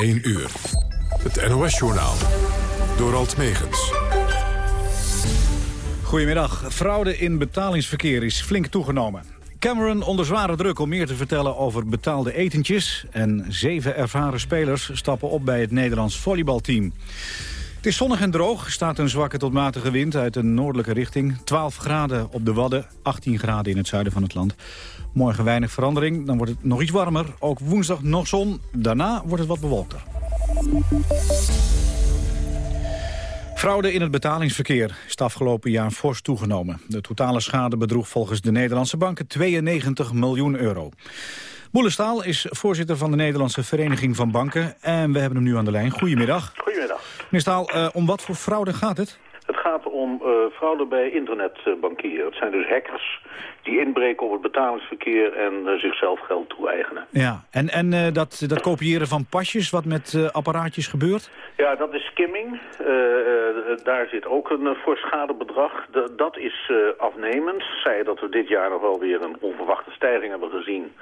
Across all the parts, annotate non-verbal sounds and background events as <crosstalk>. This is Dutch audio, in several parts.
1 uur. Het NOS-journaal. Door Alt Megens. Goedemiddag. Fraude in betalingsverkeer is flink toegenomen. Cameron onder zware druk om meer te vertellen over betaalde etentjes... en zeven ervaren spelers stappen op bij het Nederlands volleybalteam. Het is zonnig en droog, staat een zwakke tot matige wind uit een noordelijke richting. 12 graden op de Wadden, 18 graden in het zuiden van het land. Morgen weinig verandering, dan wordt het nog iets warmer. Ook woensdag nog zon, daarna wordt het wat bewolkter. Fraude in het betalingsverkeer is het afgelopen jaar fors toegenomen. De totale schade bedroeg volgens de Nederlandse banken 92 miljoen euro. Boele Staal is voorzitter van de Nederlandse Vereniging van Banken. En we hebben hem nu aan de lijn. Goedemiddag. Goedemiddag. Meneer Staal, uh, om wat voor fraude gaat het? Het gaat om uh, fraude bij internetbankieren. Het zijn dus hackers die inbreken op het betalingsverkeer en uh, zichzelf geld toe-eigenen. Ja, en, en uh, dat, dat kopiëren van pasjes, wat met uh, apparaatjes gebeurt? Ja, dat is skimming. daar zit ook een voor schadebedrag. D dat is afnemend. Zij dat we dit jaar nog wel weer een onverwachte stijging hebben gezien.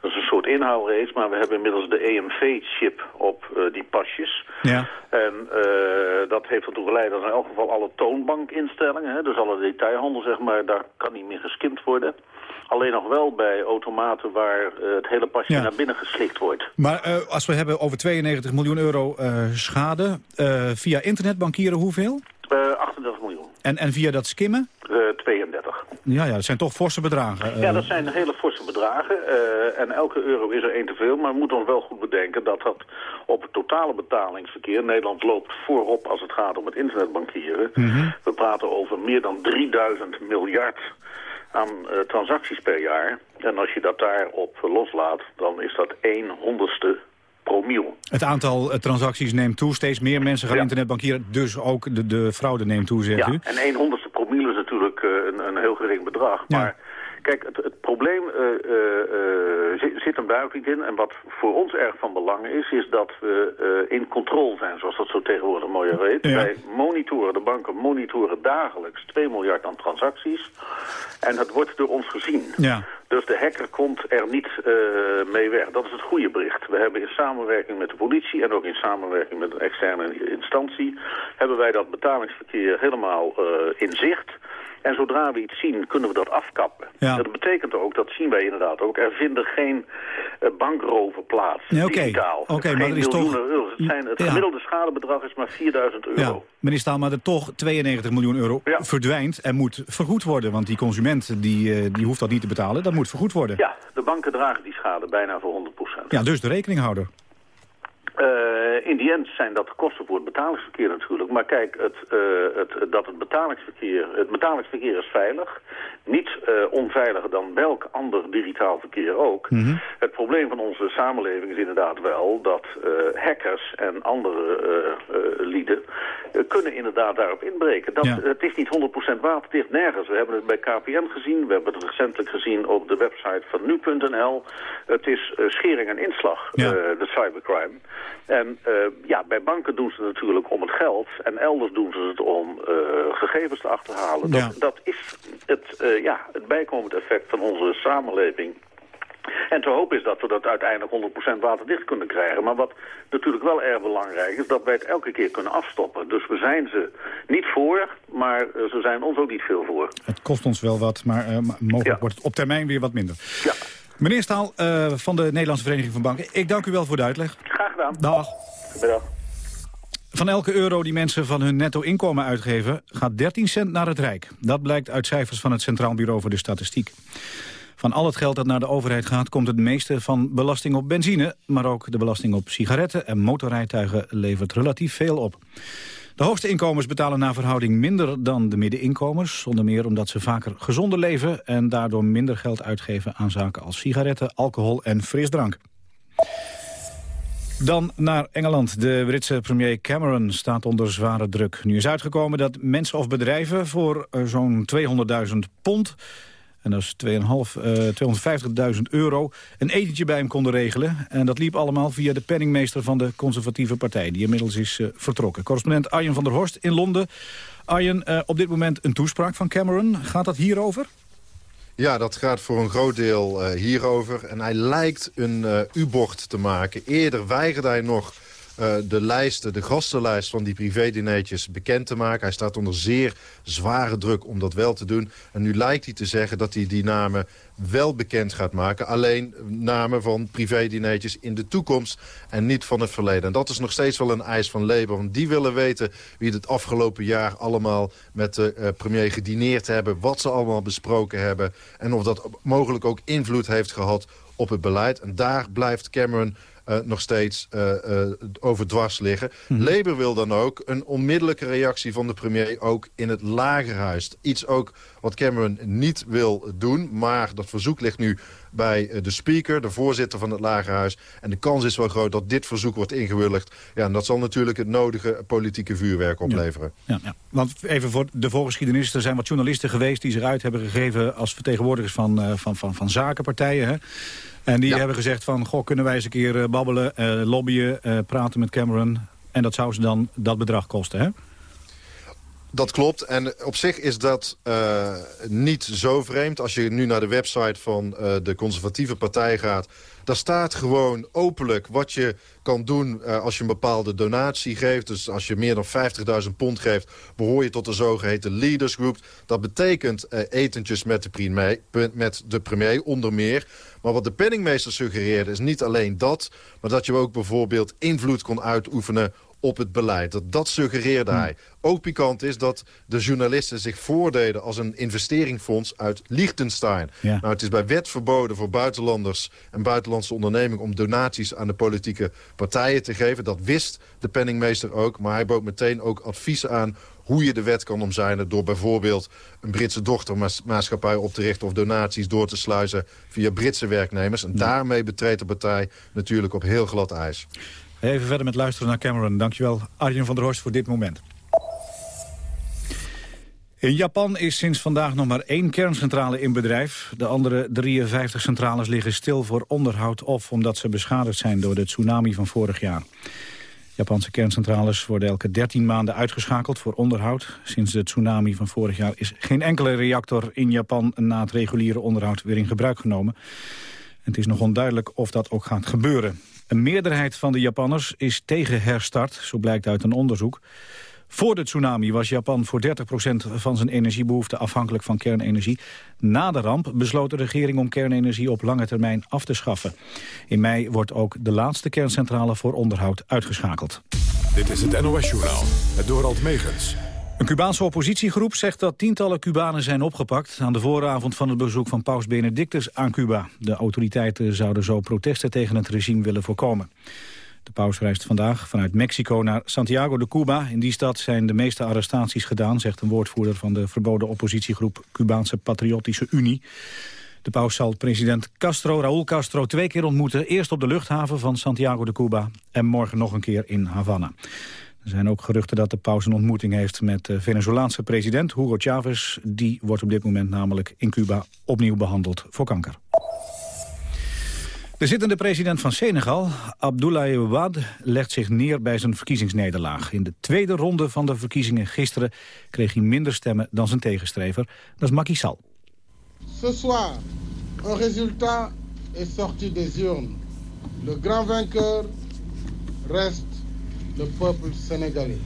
Dat is een soort inhaalrace, maar we hebben inmiddels de EMV-chip op die pasjes. Ja. En dat heeft ertoe geleid dat in elk geval alle toonbankinstellingen, hè, dus alle detailhandel zeg maar, daar kan niet meer geskimd worden. Alleen nog wel bij automaten waar uh, het hele pasje ja. naar binnen geslikt wordt. Maar uh, als we hebben over 92 miljoen euro uh, schade, via internetbankieren hoeveel? 38 miljoen. En, en via dat skimmen? 32. Ja, ja, dat zijn toch forse bedragen. Ja, dat zijn hele forse bedragen. en elke euro is er één te veel. Maar we moeten ons wel goed bedenken dat dat op het totale betalingsverkeer... Nederland loopt voorop als het gaat om het internetbankieren. Mm -hmm. We praten over meer dan 3000 miljard aan uh, transacties per jaar. En als je dat daarop loslaat, dan is dat 1 honderdste promiel. Het aantal uh, transacties neemt toe, steeds meer mensen gaan Ja. internetbankieren. Dus ook de, de fraude neemt toe, zegt Ja, u? en 1 honderdste promiel is natuurlijk uh, een, een heel gering bedrag. Ja. Maar kijk, het, het probleem uh, uh, zit, zit hem duidelijk niet in. En wat voor ons erg van belang is, is dat we uh, in controle zijn, zoals dat zo tegenwoordig mooi heet. Ja. Wij monitoren, de banken monitoren dagelijks 2 miljard aan transacties. En het wordt door ons gezien. Ja. Dus de hacker komt er niet mee weg. Dat is het goede bericht. We hebben in samenwerking met de politie en ook in samenwerking met een externe instantie... hebben wij dat betalingsverkeer helemaal in zicht. En zodra we iets zien, kunnen we dat afkappen. Ja. Dat betekent ook, dat zien wij inderdaad ook... er vinden geen uh, bankroven plaats, Nee, oké. digitaal. Maar er is toch- euro's. Het, zijn, het Ja. gemiddelde schadebedrag is maar 4000 euro. Ja, meneer Staal, maar er toch 92 miljoen euro Ja. verdwijnt en moet vergoed worden. Want die consument die, eh, die hoeft dat niet te betalen, dat moet vergoed worden. Ja, de banken dragen die schade bijna voor 100% Ja, dus de rekeninghouder. Uh, in die end zijn dat de kosten voor het betalingsverkeer natuurlijk. Maar kijk, het, uh, het, dat het betalingsverkeer, het betalingsverkeer is veilig. Niet uh, onveiliger dan welk ander digitaal verkeer ook. Mm -hmm. Het probleem van onze samenleving is inderdaad wel dat hackers en andere lieden kunnen inderdaad daarop inbreken. Dat, Ja. Het is niet 100% waterdicht nergens. We hebben het bij KPN gezien, we hebben het recentelijk gezien op de website van nu.nl. Het is schering en inslag, Ja. de cybercrime. En uh, ja, bij banken doen ze het natuurlijk om het geld. En elders doen ze het om uh, gegevens te achterhalen. Ja. Dat, dat is het, uh, ja, het bijkomend effect van onze samenleving. En te hopen is dat we dat uiteindelijk 100% waterdicht kunnen krijgen. Maar wat natuurlijk wel erg belangrijk is, dat wij het elke keer kunnen afstoppen. Dus we zijn ze niet voor, maar ze zijn ons ook niet veel voor. Het kost ons wel wat, maar mogelijk Ja. wordt het op termijn weer wat minder. Ja, Meneer Staal van de Nederlandse Vereniging van Banken, ik dank u wel voor de uitleg. Gedaan. Dag. Van elke euro die mensen van hun netto inkomen uitgeven... gaat 13 cent naar het Rijk. Dat blijkt uit cijfers van het Centraal Bureau voor de Statistiek. Van al het geld dat naar de overheid gaat... komt het meeste van belasting op benzine... maar ook de belasting op sigaretten en motorrijtuigen levert relatief veel op. De hoogste inkomens betalen naar verhouding minder dan de middeninkomens. Onder meer omdat ze vaker gezonder leven... en daardoor minder geld uitgeven aan zaken als sigaretten, alcohol en frisdrank. Dan naar Engeland. De Britse premier Cameron staat onder zware druk. Nu is uitgekomen dat mensen of bedrijven voor uh, zo'n 200.000 pond... en dat is 2,5, uh, 250.000 euro, een etentje bij hem konden regelen. En dat liep allemaal via de penningmeester van de conservatieve partij... die inmiddels is uh, vertrokken. Correspondent Arjen van der Horst in Londen. Arjen, op dit moment een toespraak van Cameron. Gaat dat hierover? Ja, dat gaat voor een groot deel uh, hierover. En hij lijkt een uh, U-bocht te maken. Eerder weigerde hij nog uh, de lijsten, de gastenlijst van die privédineetjes bekend te maken. Hij staat onder zeer zware druk om dat wel te doen. En nu lijkt hij te zeggen dat hij die namen wel bekend gaat maken. Alleen namen van privédineetjes in de toekomst en niet van het verleden. En dat is nog steeds wel een eis van Labour. Want die willen weten wie het afgelopen jaar allemaal met de uh, premier gedineerd hebben. Wat ze allemaal besproken hebben. En of dat mogelijk ook invloed heeft gehad op het beleid. En daar blijft Cameron uh, nog steeds uh, uh, over dwars liggen. Mm Labour wil dan ook een onmiddellijke reactie van de premier ook in het lagerhuis. Iets ook wat Cameron niet wil doen, maar dat verzoek ligt nu bij de speaker, de voorzitter van het lagerhuis. En de kans is wel groot dat dit verzoek wordt ingewilligd. Ja, en dat zal natuurlijk het nodige politieke vuurwerk opleveren. Ja, ja, Want even voor de voorgeschiedenis, er zijn wat journalisten geweest... die zich uit hebben gegeven als vertegenwoordigers van, van, van, van zakenpartijen. Hè? En die hebben gezegd van, goh, kunnen wij eens een keer uh, babbelen, uh, lobbyen, uh, praten met Cameron. En dat zou ze dan dat bedrag kosten, hè? Dat klopt. En op zich is dat uh, niet zo vreemd. Als je nu naar de website van uh, de conservatieve partij gaat... daar staat gewoon openlijk wat je kan doen uh, als je een bepaalde donatie geeft. Dus als je meer dan 50.000 pond geeft... behoor je tot de zogeheten leaders group. Dat betekent etentjes met de, premier, met de premier onder meer... Maar wat de penningmeester suggereerde is niet alleen dat... maar dat je ook bijvoorbeeld invloed kon uitoefenen op het beleid. Dat, dat suggereerde hmm. hij. Ook pikant is dat de journalisten zich voordeden als een investeringsfonds uit Liechtenstein. Ja. Nou, het is bij wet verboden voor buitenlanders en buitenlandse ondernemingen... om donaties aan de politieke partijen te geven. Dat wist de penningmeester ook, maar hij bood meteen ook advies aan hoe je de wet kan omzeilen... door bijvoorbeeld een Britse dochtermaatschappij op te richten... of donaties door te sluizen via Britse werknemers. En daarmee betreedt de partij natuurlijk op heel glad ijs. Even verder met luisteren naar Cameron. Dankjewel Arjen van der Horst voor dit moment. In Japan is sinds vandaag nog maar één kerncentrale in bedrijf. De andere 53 centrales liggen stil voor onderhoud... of omdat ze beschadigd zijn door de tsunami van vorig jaar. Japanse kerncentrales worden elke 13 maanden uitgeschakeld voor onderhoud. Sinds de tsunami van vorig jaar is geen enkele reactor in Japan... na het reguliere onderhoud weer in gebruik genomen. Het is nog onduidelijk of dat ook gaat gebeuren. Een meerderheid van de Japanners is tegen herstart, zo blijkt uit een onderzoek. Voor de tsunami was Japan voor 30% van zijn energiebehoefte afhankelijk van kernenergie. Na de ramp besloot de regering om kernenergie op lange termijn af te schaffen. In mei wordt ook de laatste kerncentrale voor onderhoud uitgeschakeld. Dit is het NOS Journaal, het Dorald Megens. Een Cubaanse oppositiegroep zegt dat tientallen Cubanen zijn opgepakt... aan de vooravond van het bezoek van paus Benedictus aan Cuba. De autoriteiten zouden zo protesten tegen het regime willen voorkomen. De paus reist vandaag vanuit Mexico naar Santiago de Cuba. In die stad zijn de meeste arrestaties gedaan... zegt een woordvoerder van de verboden oppositiegroep Cubaanse Patriotische Unie. De paus zal president Castro, Raúl Castro, twee keer ontmoeten. Eerst op de luchthaven van Santiago de Cuba en morgen nog een keer in Havana. Er zijn ook geruchten dat de paus een ontmoeting heeft met de Venezolaanse president Hugo Chavez. Die wordt op dit moment namelijk in Cuba opnieuw behandeld voor kanker. De zittende president van Senegal, Abdoulaye Wade, legt zich neer bij zijn verkiezingsnederlaag. In de tweede ronde van de verkiezingen gisteren kreeg hij minder stemmen dan zijn tegenstrever. Dat is Macky Sall. Ce soir, un résultat est sorti des urnes. Le grand vainqueur reste le peuple sénégalais.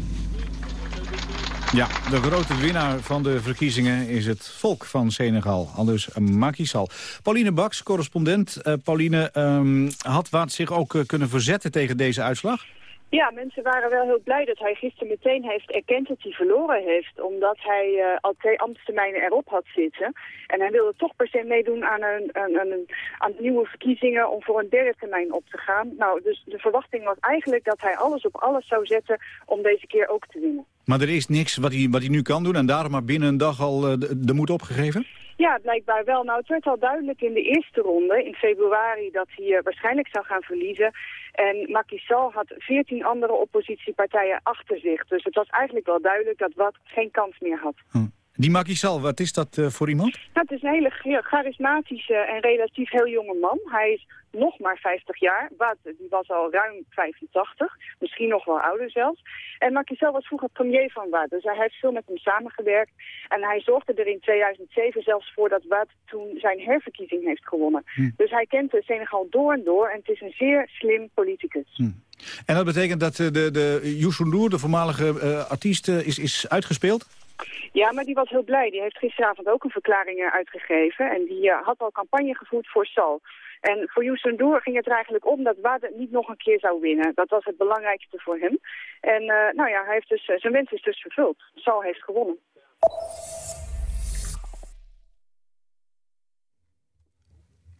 Ja, de grote winnaar van de verkiezingen is het volk van Senegal. Anders Macky Sall. Pauline Baks, correspondent. Uh, Pauline, um, had Waad zich ook uh, kunnen verzetten tegen deze uitslag? Ja, mensen waren wel heel blij dat hij gisteren meteen heeft erkend dat hij verloren heeft. Omdat hij uh, al twee ambtstermijnen erop had zitten. En hij wilde toch per se meedoen aan, een, een, een, aan nieuwe verkiezingen om voor een derde termijn op te gaan. Nou, dus de verwachting was eigenlijk dat hij alles op alles zou zetten om deze keer ook te winnen. Maar er is niks wat hij, wat hij nu kan doen en daarom maar binnen een dag al de, de moed opgegeven? Ja, blijkbaar wel. Nou, het werd al duidelijk in de eerste ronde, in februari, dat hij uh, waarschijnlijk zou gaan verliezen. En Macky had veertien andere oppositiepartijen achter zich. Dus het was eigenlijk wel duidelijk dat Wat geen kans meer had. Hm. Die Macky wat is dat uh, voor iemand? Nou, het is een hele charismatische en relatief heel jonge man. Hij is nog maar 50 jaar. Wat, die was al ruim 85, misschien nog wel ouder zelfs. En Macky was vroeger premier van Wad, dus hij heeft veel met hem samengewerkt. En hij zorgde er in 2007 zelfs voor dat Wad toen zijn herverkiezing heeft gewonnen. Hm. Dus hij kent de Senegal door en door en het is een zeer slim politicus. Hm. En dat betekent dat de, de Youssou Ndour, de voormalige uh, artiest, is, is uitgespeeld? Ja, maar die was heel blij. Die heeft gisteravond ook een verklaring uitgegeven. En die uh, had al campagne gevoerd voor Sal. En voor Youssou Ndour ging het er eigenlijk om dat Wade niet nog een keer zou winnen. Dat was het belangrijkste voor hem. En uh, nou ja, hij heeft dus, zijn wens is dus vervuld. Sal heeft gewonnen.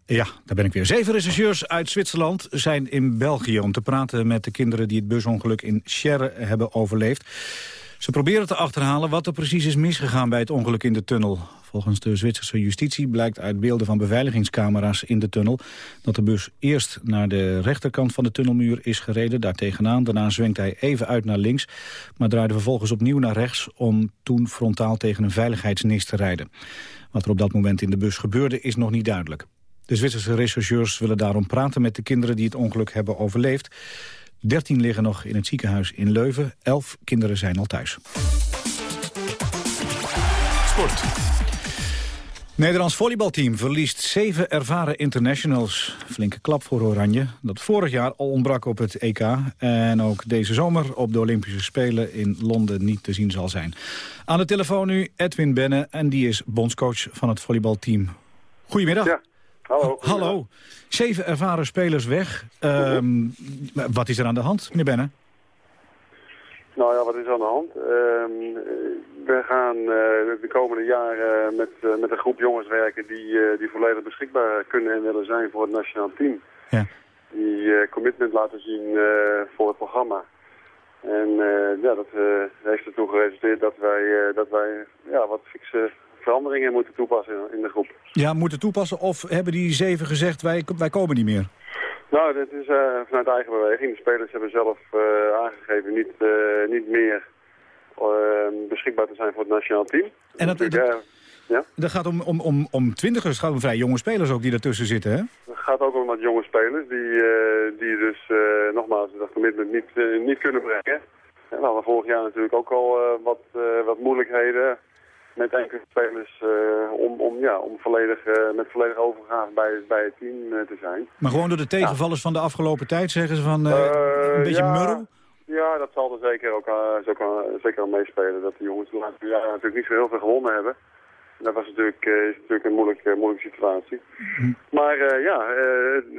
Ja, daar ben ik weer. Zeven rechercheurs uit Zwitserland zijn in België... om te praten met de kinderen die het busongeluk in Scherre hebben overleefd. Ze proberen te achterhalen wat er precies is misgegaan bij het ongeluk in de tunnel. Volgens de Zwitserse justitie blijkt uit beelden van beveiligingscamera's in de tunnel... dat de bus eerst naar de rechterkant van de tunnelmuur is gereden, daar tegenaan. Daarna zwenkt hij even uit naar links, maar draaide vervolgens opnieuw naar rechts... om toen frontaal tegen een veiligheidsnis te rijden. Wat er op dat moment in de bus gebeurde is nog niet duidelijk. De Zwitserse rechercheurs willen daarom praten met de kinderen die het ongeluk hebben overleefd. 13 liggen nog in het ziekenhuis in Leuven. 11 kinderen zijn al thuis. Sport. Nederlands volleybalteam verliest zeven ervaren internationals. Flinke klap voor Oranje, dat vorig jaar al ontbrak op het EK... en ook deze zomer op de Olympische Spelen in Londen niet te zien zal zijn. Aan de telefoon nu Edwin Benne en die is bondscoach van het volleybalteam. Goedemiddag. Ja. Hallo. Hallo. Zeven ervaren spelers weg. Ehm, wat is er aan de hand, meneer Benne? Nou ja, wat is er aan de hand? Ehm, we gaan uh, de komende jaren met, uh, met een groep jongens werken die, uh, die volledig beschikbaar kunnen en willen zijn voor het nationaal team. Ja. Die commitment laten zien voor het programma. En ja, dat heeft ertoe geresulteerd dat wij, dat wij ja, wat fixe veranderingen moeten toepassen in de groep. Ja, moeten toepassen of hebben die zeven gezegd wij, wij komen niet meer? Nou, dat is uh, vanuit eigen beweging. De spelers hebben zelf uh, aangegeven niet, uh, niet meer beschikbaar te zijn voor het nationaal team. En dat, dat, ja? dat gaat om, om, om, om twintigers, het gaat om vrij jonge spelers ook die ertussen zitten, hè? Het gaat ook om wat jonge spelers die, die dus nogmaals dat commitment niet, niet kunnen brengen. En we hadden vorig jaar natuurlijk ook al wat, wat moeilijkheden met enkele spelers uh, om, om, ja, om volledig, uh, met volledige overgave bij, bij het team uh, te zijn. Maar gewoon door de tegenvallers van de afgelopen tijd zeggen ze van een beetje ja, murrel? Ja, dat zal er zeker ook, zo zeker al meespelen. Dat de jongens de laatste jaren natuurlijk niet zo heel veel gewonnen hebben. Dat was natuurlijk, is natuurlijk een moeilijke, moeilijke situatie. Hm. Maar ja,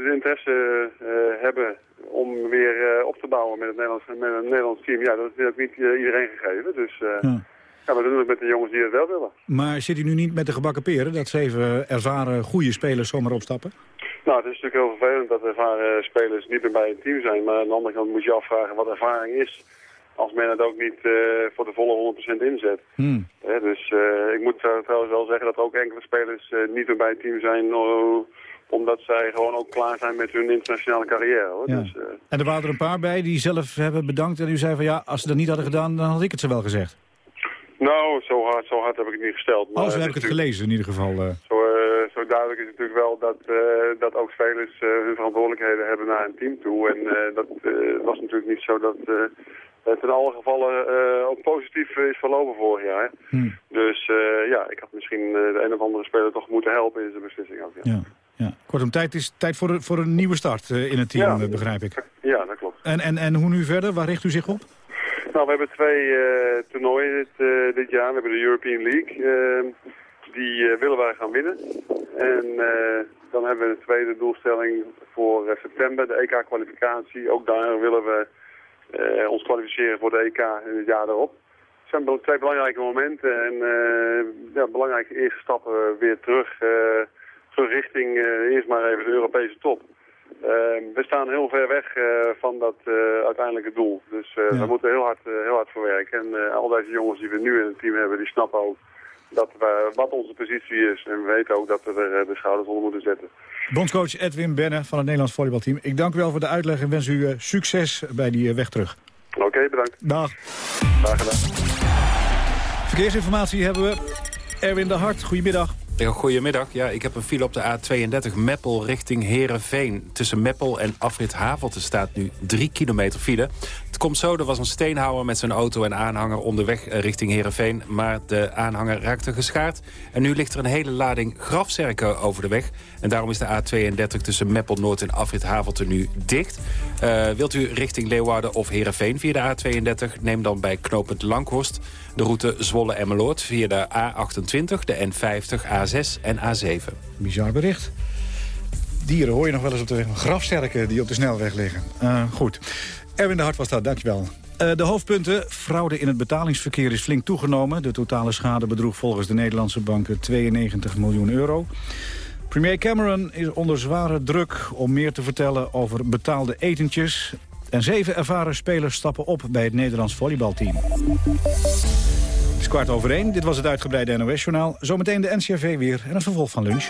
de interesse hebben om weer op te bouwen met het Nederlands, met het Nederlands team, ja, dat is ook niet iedereen gegeven. Dus... Ja. Ja, maar dat doen we met de jongens die het wel willen. Maar zit u nu niet met de gebakken peren dat zeven ervaren goede spelers zomaar opstappen? Nou, het is natuurlijk heel vervelend dat ervaren spelers niet meer bij een team zijn. Maar aan de andere kant moet je afvragen wat ervaring is. Als men het ook niet uh, voor de volle 100% inzet. Hmm. dus uh, ik moet trouwens wel zeggen dat ook enkele spelers uh, niet meer bij het team zijn omdat zij gewoon ook klaar zijn met hun internationale carrière. Hoor. Ja. Dus, en er waren er een paar bij die zelf hebben bedankt en u zei van ja, als ze dat niet hadden gedaan, dan had ik het ze wel gezegd. Nou, zo hard, zo hard heb ik het niet gesteld. Maar oh, zo heb ik het gelezen in ieder geval. Uh... Zo, uh, zo, duidelijk is het natuurlijk wel dat, uh, dat ook spelers hun verantwoordelijkheden hebben naar een team toe. En dat was natuurlijk niet zo dat het in alle gevallen ook positief is verlopen vorig jaar. Hmm. Dus ja, ik had misschien de een of andere speler toch moeten helpen in zijn beslissing ook. Ja. ja. Ja. Kortom, tijd is tijd voor, voor een nieuwe start in het team, begrijp ik. Ja, dat klopt. En, en, en hoe nu verder? Waar richt u zich op? Nou, we hebben twee uh, toernooien dit, uh, dit, jaar. We hebben de European League. Uh, die willen wij gaan winnen. En dan hebben we een tweede doelstelling voor september, de EK-kwalificatie. Ook daar willen we ons kwalificeren voor de EK in het jaar erop. Het zijn twee belangrijke momenten en belangrijke eerste stappen weer terug, terug richting eerst maar even de Europese top. Ehm, we staan heel ver weg uh, van dat uh, uiteindelijke doel. Dus uh, ja. we moeten heel hard, heel hard voor werken. En al deze jongens die we nu in het team hebben, die snappen ook dat we, wat onze positie is. En we weten ook dat we er de schouders onder moeten zetten. Bondscoach Edwin Benne van het Nederlands volleybalteam. Ik dank u wel voor de uitleg en wens u succes bij die weg terug. Oké, okay, bedankt. Dag. Graag gedaan. Verkeersinformatie hebben we. Erwin de Hart, goedemiddag. Goedemiddag. Ja, ik heb een file op de A32 Meppel richting Herenveen. Tussen Meppel en Afrit Havelte staat nu 3 kilometer file. Het komt zo, er was een steenhouwer met zijn auto en aanhanger onderweg eh, richting Herenveen. Maar de aanhanger raakte geschaard. En nu ligt er een hele lading grafzerken over de weg. En daarom is de A32 tussen Meppel Noord en Afrit Havelte nu dicht. Uh, wilt u richting Leeuwarden of Herenveen via de A32? Neem dan bij knooppunt Langhorst de route Zwolle-Emmeloord via de A28, de N50, A6 en A7. Bizar bericht. Dieren hoor je nog wel eens op de weg. Grafsterken die op de snelweg liggen. Uh, goed. Erwin de Hart was dat, dankjewel. Uh, de hoofdpunten. Fraude in het betalingsverkeer is flink toegenomen. De totale schade bedroeg volgens de Nederlandse banken 92 miljoen euro. Premier Cameron is onder zware druk om meer te vertellen over betaalde etentjes. En zeven ervaren spelers stappen op bij het Nederlands volleybalteam. Het is kwart over één. Dit was het uitgebreide NOS-journaal. Zometeen de NCRV weer en het vervolg van lunch.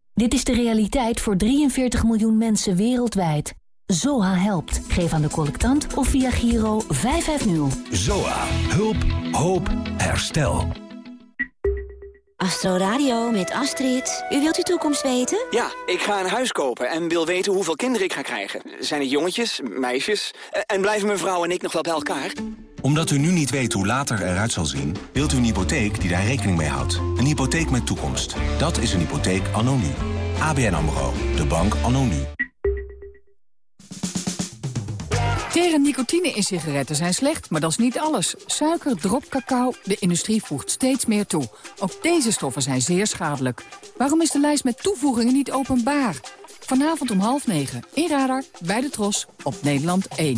Dit is de realiteit voor 43 miljoen mensen wereldwijd. ZOA helpt. Geef aan de collectant of via Giro 550. ZOA. Hulp. Hoop. Herstel. Astro Radio met Astrid. U wilt uw toekomst weten? Ja, ik ga een huis kopen en wil weten hoeveel kinderen ik ga krijgen. Zijn het jongetjes, meisjes? En blijven mijn vrouw en ik nog wel bij elkaar? Omdat u nu niet weet hoe later eruit zal zien... wilt u een hypotheek die daar rekening mee houdt. Een hypotheek met toekomst. Dat is een hypotheek anno. ABN AMRO. De bank anno nu. Tegen nicotine in sigaretten zijn slecht, maar dat is niet alles. Suiker, drop, cacao, de industrie voegt steeds meer toe. Ook deze stoffen zijn zeer schadelijk. Waarom is de lijst met toevoegingen niet openbaar? Vanavond om half negen, in Radar, bij de Tros, op Nederland 1.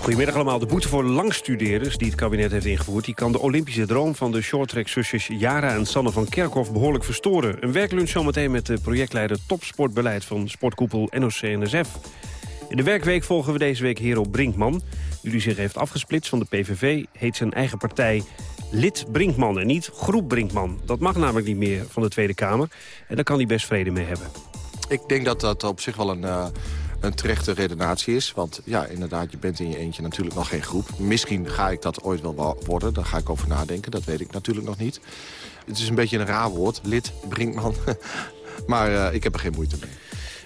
Goedemiddag allemaal. De boete voor langstudeerders die het kabinet heeft ingevoerd... die kan de Olympische droom van de shorttrack-zusjes Jara en Sanne van Kerkhoff behoorlijk verstoren. Een werklunch zometeen met de projectleider topsportbeleid van sportkoepel NOC-NSF. In de werkweek volgen we deze week Hero Brinkman. Nu die zich heeft afgesplitst van de PVV, heet zijn eigen partij lid Brinkman en niet groep Brinkman. Dat mag namelijk niet meer van de Tweede Kamer. En daar kan hij best vrede mee hebben. Ik denk dat dat op zich wel een... Uh een terechte redenatie is. Want ja, inderdaad, je bent in je eentje natuurlijk nog geen groep. Misschien ga ik dat ooit wel worden. Daar ga ik over nadenken. Dat weet ik natuurlijk nog niet. Het is een beetje een raar woord. Lid, Brinkman. <laughs> maar uh, ik heb er geen moeite mee.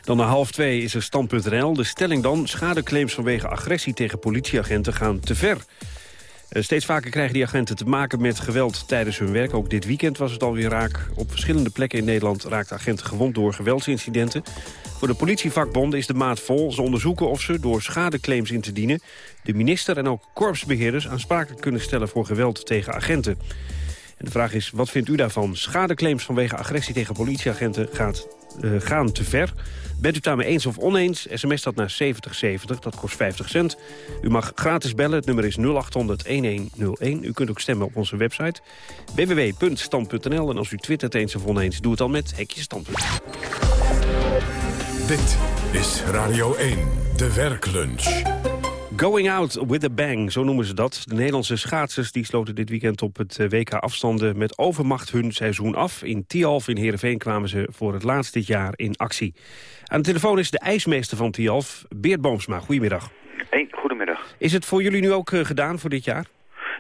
Dan na half twee is er stand.nl. De stelling dan, schadeclaims vanwege agressie tegen politieagenten gaan te ver. Eh, steeds vaker krijgen die agenten te maken met geweld tijdens hun werk. Ook dit weekend was het alweer raak. Op verschillende plekken in Nederland raakten agenten gewond door geweldsincidenten. Voor de politievakbonden is de maat vol. Ze onderzoeken of ze door schadeclaims in te dienen... de minister en ook korpsbeheerders aansprakelijk kunnen stellen voor geweld tegen agenten. En de vraag is, wat vindt u daarvan? Schadeclaims vanwege agressie tegen politieagenten gaat, uh, gaan te ver. Bent u daarmee eens of oneens? SMS dat naar 7070, dat kost 50 cent. U mag gratis bellen, het nummer is 0800-1101. U kunt ook stemmen op onze website www.stand.nl. En als u twittert eens of oneens, doe het dan met Hekje Standpunt. Dit is Radio 1, de werklunch. Going out with a bang, zo noemen ze dat. De Nederlandse schaatsers die sloten dit weekend op het eh, WK afstanden... met overmacht hun seizoen af. In Tialf in Heerenveen kwamen ze voor het laatst dit jaar in actie. Aan de telefoon is de ijsmeester van Tialf, Beert Boomsma. Goedemiddag. Hey, goedemiddag. Is het voor jullie nu ook uh, gedaan voor dit jaar?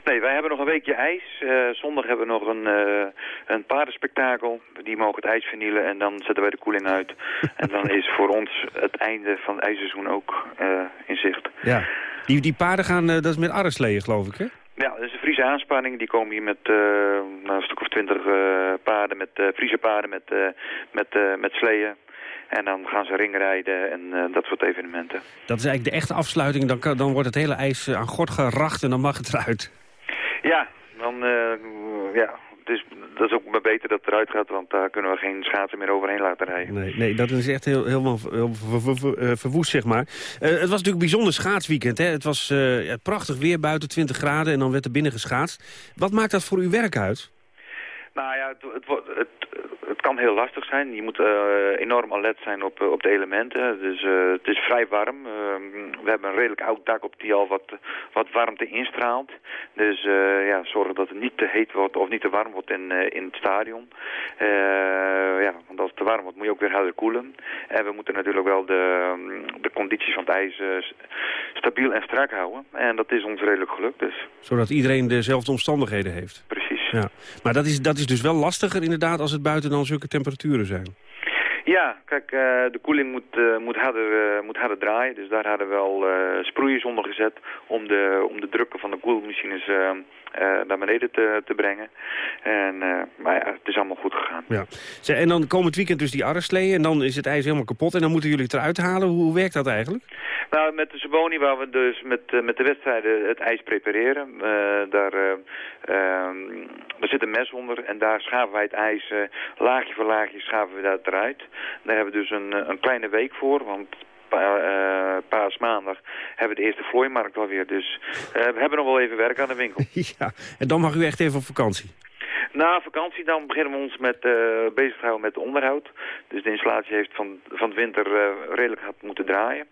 Nee, wij hebben nog een weekje ijs. Uh, zondag hebben we nog een, uh, een paardenspektakel. Die mogen het ijs vernielen en dan zetten wij de koeling uit. <laughs> en dan is voor ons het einde van het ijsseizoen ook uh, in zicht. Ja, die, die paarden gaan, dat is met arresleeën geloof ik hè? Ja, dat is een Friese aanspanning. Die komen hier met uh, een stuk of twintig paarden, met Friese paarden, met, met, met sleeën. En dan gaan ze ringrijden en dat soort evenementen. Dat is eigenlijk de echte afsluiting. Dan, kan, dan wordt het hele ijs aan gort geracht en dan mag het eruit. Ja, dan, ja, dus dat is ook maar beter dat het eruit gaat, want daar kunnen we geen schaatsen meer overheen laten rijden. Nee, nee dat is echt heel, helemaal eh, verwoest, zeg maar. Uh, het was natuurlijk een bijzonder schaatsweekend. Hè? Het was uh, ja, prachtig weer, buiten 20 graden en dan werd er binnen geschaatst. Wat maakt dat voor uw werk uit? Nou ja, het, het, het, het kan heel lastig zijn. Je moet uh, enorm alert zijn op, op de elementen. Dus uh, het is vrij warm. Uh, we hebben een redelijk oud dak op die al wat, wat warmte instraalt. Dus ja, zorgen dat het niet te heet wordt of niet te warm wordt in, in het stadion. ja, want als het te warm wordt moet je ook weer harder koelen. En we moeten natuurlijk wel de, de condities van het ijs stabiel en strak houden. En dat is ons redelijk gelukt dus. Zodat iedereen dezelfde omstandigheden heeft. Precies. Ja. Maar dat is, dat is dus wel lastiger inderdaad als het buiten dan zulke temperaturen zijn. Ja, kijk, uh, de koeling moet, uh, moet, harder, uh, moet harder draaien. Dus daar hadden we wel sproeiers onder gezet om de, om de drukken van de koelmachines naar beneden te, te brengen. En, maar ja, het is allemaal goed gegaan. Ja. En dan komend weekend dus die arreslee en dan is het ijs helemaal kapot en dan moeten jullie het eruit halen. Hoe werkt dat eigenlijk? Nou, met de Saboni waar we dus met, met de wedstrijden het ijs prepareren. daar, ehm, er zit een mes onder en daar schaven wij het ijs laagje voor laagje schaven we dat eruit. Daar hebben we dus een, eh, een kleine week voor, want uh, paasmaandag hebben we de eerste vlooimarkt alweer. Dus uh, we hebben nog wel even werk aan de winkel. <laughs> ja, en dan mag u echt even op vakantie. Na vakantie dan beginnen we ons met, uh, bezig te houden met onderhoud. Dus de installatie heeft van, van de winter redelijk hard moeten draaien.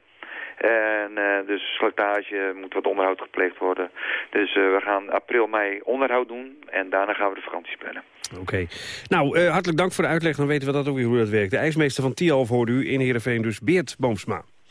En uh, dus slijtage moet wat onderhoud gepleegd worden. Dus we gaan april, mei onderhoud doen en daarna gaan we de vakantie plannen. Oké. Nou, hartelijk dank voor de uitleg. Dan weten we dat ook weer hoe dat werkt. De ijsmeester van Tialf hoorde u in Heerenveen, dus Beert Boomsma.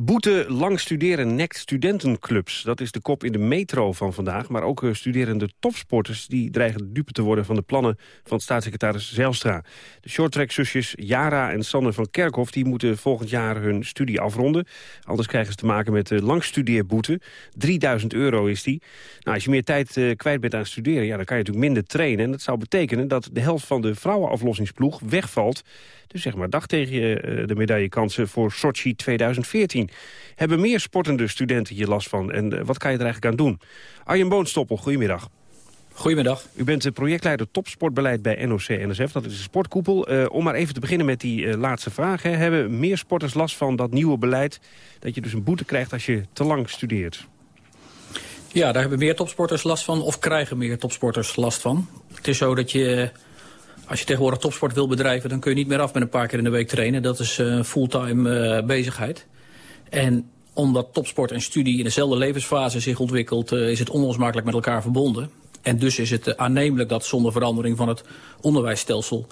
Boete lang studeren nekt studentenclubs. Dat is de kop in de metro van vandaag. Maar ook eh, studerende topsporters die dreigen dupe te worden... van de plannen van staatssecretaris Zijlstra. De shorttrack-zusjes Jara en Sanne van Kerkhoff... die moeten volgend jaar hun studie afronden. Anders krijgen ze te maken met de langstudeerboete. 3000 euro is die. Nou, als je meer tijd uh, kwijt bent aan studeren... Ja, dan kan je natuurlijk minder trainen. En dat zou betekenen dat de helft van de vrouwenaflossingsploeg wegvalt... Dus zeg maar dag tegen uh, de medaillekansen voor Sochi 2014. Hebben meer sportende studenten hier last van? En uh, wat kan je er eigenlijk aan doen? Arjen Boonstoppel, goedemiddag. Goedemiddag. U bent de projectleider topsportbeleid bij NOC-NSF. Dat is de sportkoepel. Uh, om maar even te beginnen met die uh, laatste vraag. Hè. Hebben meer sporters last van dat nieuwe beleid... dat je dus een boete krijgt als je te lang studeert? Ja, daar hebben meer topsporters last van... of krijgen meer topsporters last van. Het is zo dat je als je tegenwoordig topsport wil bedrijven... dan kun je niet meer af met een paar keer in de week trainen. Dat is een uh, fulltime bezigheid. En omdat topsport en studie in dezelfde levensfase zich ontwikkelt... Uh, is het onlosmakelijk met elkaar verbonden. En dus is het aannemelijk dat zonder verandering van het onderwijsstelsel...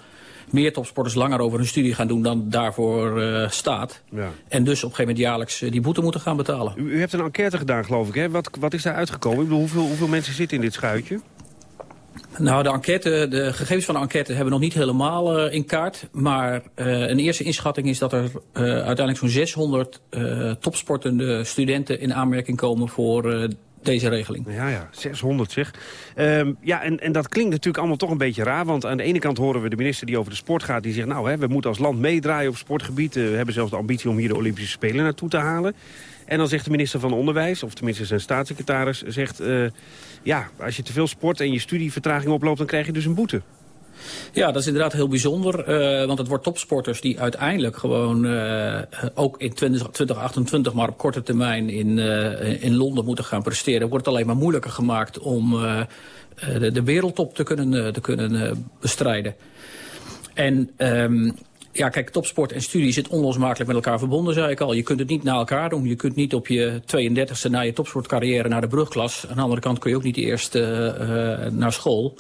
meer topsporters langer over hun studie gaan doen dan daarvoor uh, staat. Ja. En dus op een gegeven moment jaarlijks die boete moeten gaan betalen. U, u, hebt een enquête gedaan, geloof ik. Hè? Wat, wat is daar uitgekomen? Ik bedoel, hoeveel, hoeveel mensen zitten in dit schuitje? Nou, de, enquête, de gegevens van de enquête hebben we nog niet helemaal uh, in kaart. Maar uh, een eerste inschatting is dat er uh, uiteindelijk zo'n 600 topsportende studenten in aanmerking komen voor deze regeling. Ja, ja, 600 zeg. Um, ja, en, en dat klinkt natuurlijk allemaal toch een beetje raar. Want aan de ene kant horen we de minister die over de sport gaat... die zegt, nou, hè, we moeten als land meedraaien op sportgebied. we hebben zelfs de ambitie om hier de Olympische Spelen naartoe te halen. En dan zegt de minister van Onderwijs, of tenminste zijn staatssecretaris... zegt, ja, als je te veel sport en je studievertraging oploopt... dan krijg je dus een boete. Ja, dat is inderdaad heel bijzonder. Uh, want het wordt topsporters die uiteindelijk gewoon uh, ook in 20, 2028... maar op korte termijn in, uh, in Londen moeten gaan presteren. Wordt het alleen maar moeilijker gemaakt om de, de, wereldtop te kunnen, te kunnen bestrijden. En um, ja, kijk, topsport en studie zit onlosmakelijk met elkaar verbonden, zei ik al. Je kunt het niet na elkaar doen. Je kunt niet op je 32e na je topsportcarrière naar de brugklas. Aan de andere kant kun je ook niet eerst uh, naar school.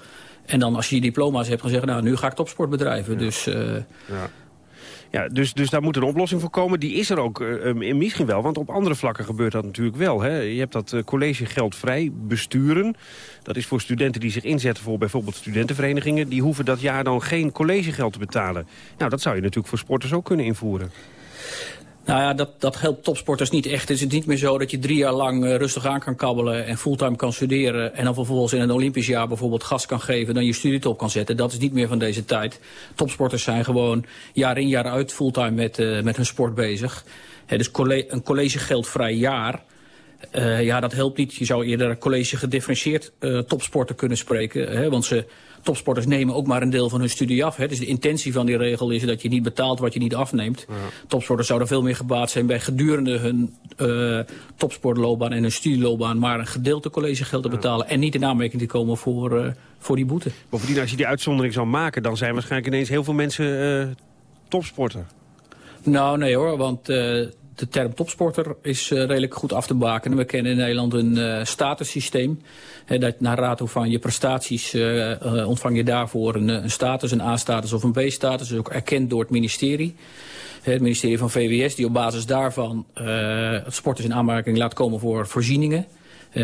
En dan als je je diploma's hebt gaan zeggen, nou, nu ga ik topsport bedrijven. Ja. Dus, uh, ja. Ja, dus, dus daar moet een oplossing voor komen. Die is er ook uh, misschien wel, want op andere vlakken gebeurt dat natuurlijk wel. Hè? Je hebt dat uh, collegegeld vrij besturen. Dat is voor studenten die zich inzetten voor bijvoorbeeld studentenverenigingen. Die hoeven dat jaar dan geen collegegeld te betalen. Nou, dat zou je natuurlijk voor sporters ook kunnen invoeren. Nou ja, dat, dat helpt topsporters niet echt. Het is niet meer zo dat je drie jaar lang uh, rustig aan kan kabbelen... en fulltime kan studeren... en dan vervolgens in een Olympisch jaar bijvoorbeeld gas kan geven... dan je studietop kan zetten. Dat is niet meer van deze tijd. Topsporters zijn gewoon jaar in jaar uit fulltime met, uh, met hun sport bezig. He, dus colle een collegegeldvrij jaar... Uh, ja, dat helpt niet. Je zou eerder college gedifferentieerd topsporten kunnen spreken. Hè, want ze, topsporters nemen ook maar een deel van hun studie af. Hè. Dus de intentie van die regel is dat je niet betaalt wat je niet afneemt. Ja. Topsporters zouden veel meer gebaat zijn bij gedurende hun uh, topsportloopbaan en hun studieloopbaan... maar een gedeelte collegegeld te betalen... En niet in aanmerking te komen voor, uh, voor die boete. Bovendien, als je die uitzondering zou maken... dan zijn waarschijnlijk ineens heel veel mensen uh, topsporter. Nou, nee hoor, want de term topsporter is uh, redelijk goed af te bakenen. We kennen in Nederland een uh, statussysteem. He, dat naar rato van je prestaties uh, ontvang je daarvoor een, een status, een A-status of een B-status. Is ook erkend door het ministerie. Het ministerie van VWS die op basis daarvan sporters in aanmerking laat komen voor voorzieningen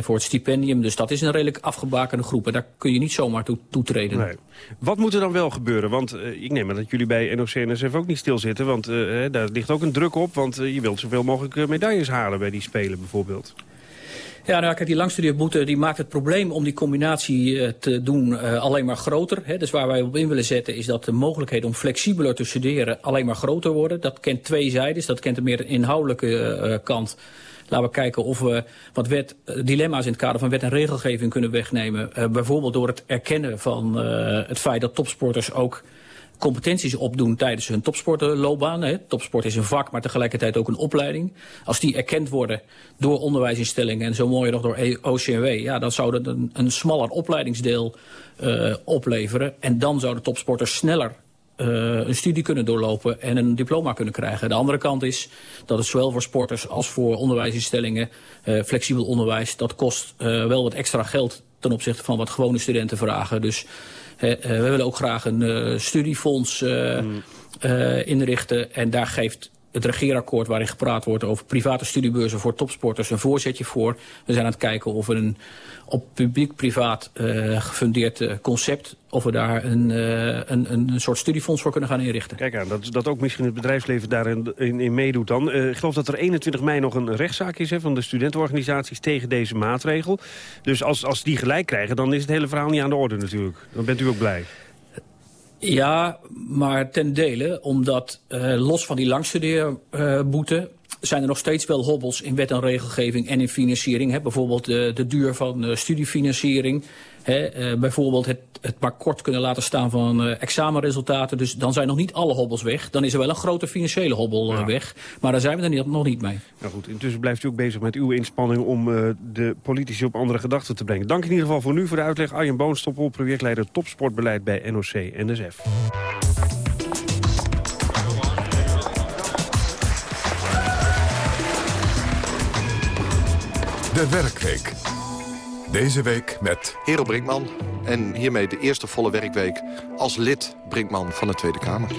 voor het stipendium. Dus dat is een redelijk afgebakende groep. En daar kun je niet zomaar toe toetreden. Nee. Wat moet er dan wel gebeuren? Want uh, ik neem aan dat jullie bij NOC-NSF ook niet stilzitten. Want uh, daar ligt ook een druk op. Want je wilt zoveel mogelijk medailles halen bij die Spelen bijvoorbeeld. Ja, nou, kijk, die langstudeerboete die maakt het probleem om die combinatie uh, te doen uh, alleen maar groter. Hè. Dus waar wij op in willen zetten is dat de mogelijkheden om flexibeler te studeren alleen maar groter worden. Dat kent twee zijdes. Dat kent een meer inhoudelijke uh, kant. Laten we kijken of we wat wet, dilemma's in het kader van wet en regelgeving kunnen wegnemen. Uh, bijvoorbeeld door het erkennen van uh, het feit dat topsporters ook competenties opdoen tijdens hun topsportloopbaan. Topsport is een vak, maar tegelijkertijd ook een opleiding. Als die erkend worden door onderwijsinstellingen en zo mooi nog door OCMW... Ja, dan zou dat een, een smaller opleidingsdeel opleveren. En dan zouden topsporters sneller een studie kunnen doorlopen en een diploma kunnen krijgen. De andere kant is dat het zowel voor sporters als voor onderwijsinstellingen, uh, flexibel onderwijs, dat kost uh, wel wat extra geld ten opzichte van wat gewone studenten vragen. Dus we willen ook graag een studiefonds mm. inrichten en daar geeft het regeerakkoord waarin gepraat wordt over private studiebeurzen voor topsporters een voorzetje voor. We zijn aan het kijken of we een op publiek-privaat uh, gefundeerd uh, concept... of we daar een, uh, een, een soort studiefonds voor kunnen gaan inrichten. Kijk aan, dat, dat ook misschien het bedrijfsleven daarin in, in meedoet dan. ik geloof dat er 21 mei nog een rechtszaak is van de studentenorganisaties tegen deze maatregel. Dus als, als die gelijk krijgen, dan is het hele verhaal niet aan de orde natuurlijk. Dan bent u ook blij. Ja, maar ten dele, omdat uh, los van die langstudeerboete... Uh, zijn er nog steeds wel hobbels in wet en regelgeving en in financiering. Hè? Bijvoorbeeld de, duur van uh, studiefinanciering. Uh, bijvoorbeeld het, het maar kort kunnen laten staan van uh, examenresultaten. Dus dan zijn nog niet alle hobbels weg. Dan is er wel een grote financiële hobbel ja. weg. Maar daar zijn we er niet, nog niet mee. Nou goed, intussen blijft u ook bezig met uw inspanning om de politici op andere gedachten te brengen. Dank in ieder geval voor nu voor de uitleg. Arjen Boonstoppel, projectleider topsportbeleid bij NOC-NSF. De Werkweek. Deze week met... Hero Brinkman. En hiermee de eerste volle werkweek als lid Brinkman van de Tweede Kamer.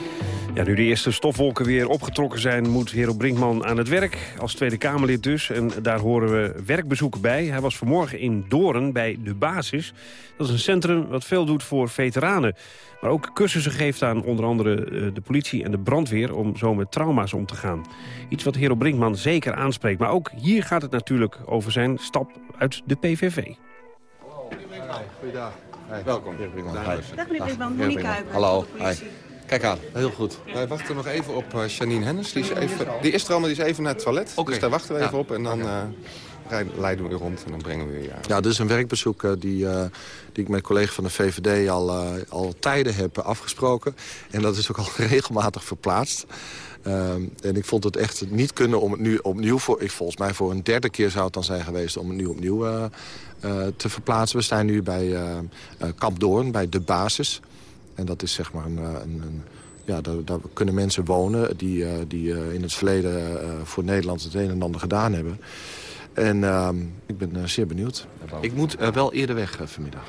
Ja, nu de eerste stofwolken weer opgetrokken zijn... moet Hero Brinkman aan het werk, als Tweede Kamerlid dus. En daar horen we werkbezoeken bij. Hij was vanmorgen in Doorn bij De Basis. Dat is een centrum wat veel doet voor veteranen. Maar ook cursussen geeft aan onder andere de politie en de brandweer... om zo met trauma's om te gaan. Iets wat Hero Brinkman zeker aanspreekt. Maar ook hier gaat het natuurlijk over zijn stap uit de PVV. Hallo, goeiedag. Hey. Welkom, heer Brinkman. Dag meneer Brinkman, Monique Huiber. Hallo, hi. Kijk aan, heel goed. Wij wachten nog even op uh, Janine Hennis. Die is, even, die is er al, maar die is even naar het toilet. Okay. Dus daar wachten we even ja. op en dan uh, leiden we weer rond en dan brengen we weer... Ja, ja dit is een werkbezoek uh, die, die ik met collega's van de VVD al, al tijden heb afgesproken. En dat is ook al <laughs> regelmatig verplaatst. Um, en ik vond het echt niet kunnen om het nu opnieuw... Voor, ik, volgens mij voor een derde keer zou het dan zijn geweest... om het nu opnieuw te verplaatsen. We staan nu bij Kamp Doorn, bij de basis. En dat is zeg maar een... een, een ja, daar, daar, kunnen mensen wonen die, die in het verleden voor Nederland het een en ander gedaan hebben. En uh, ik ben uh, zeer benieuwd. Ik moet uh, wel eerder weg uh, vanmiddag.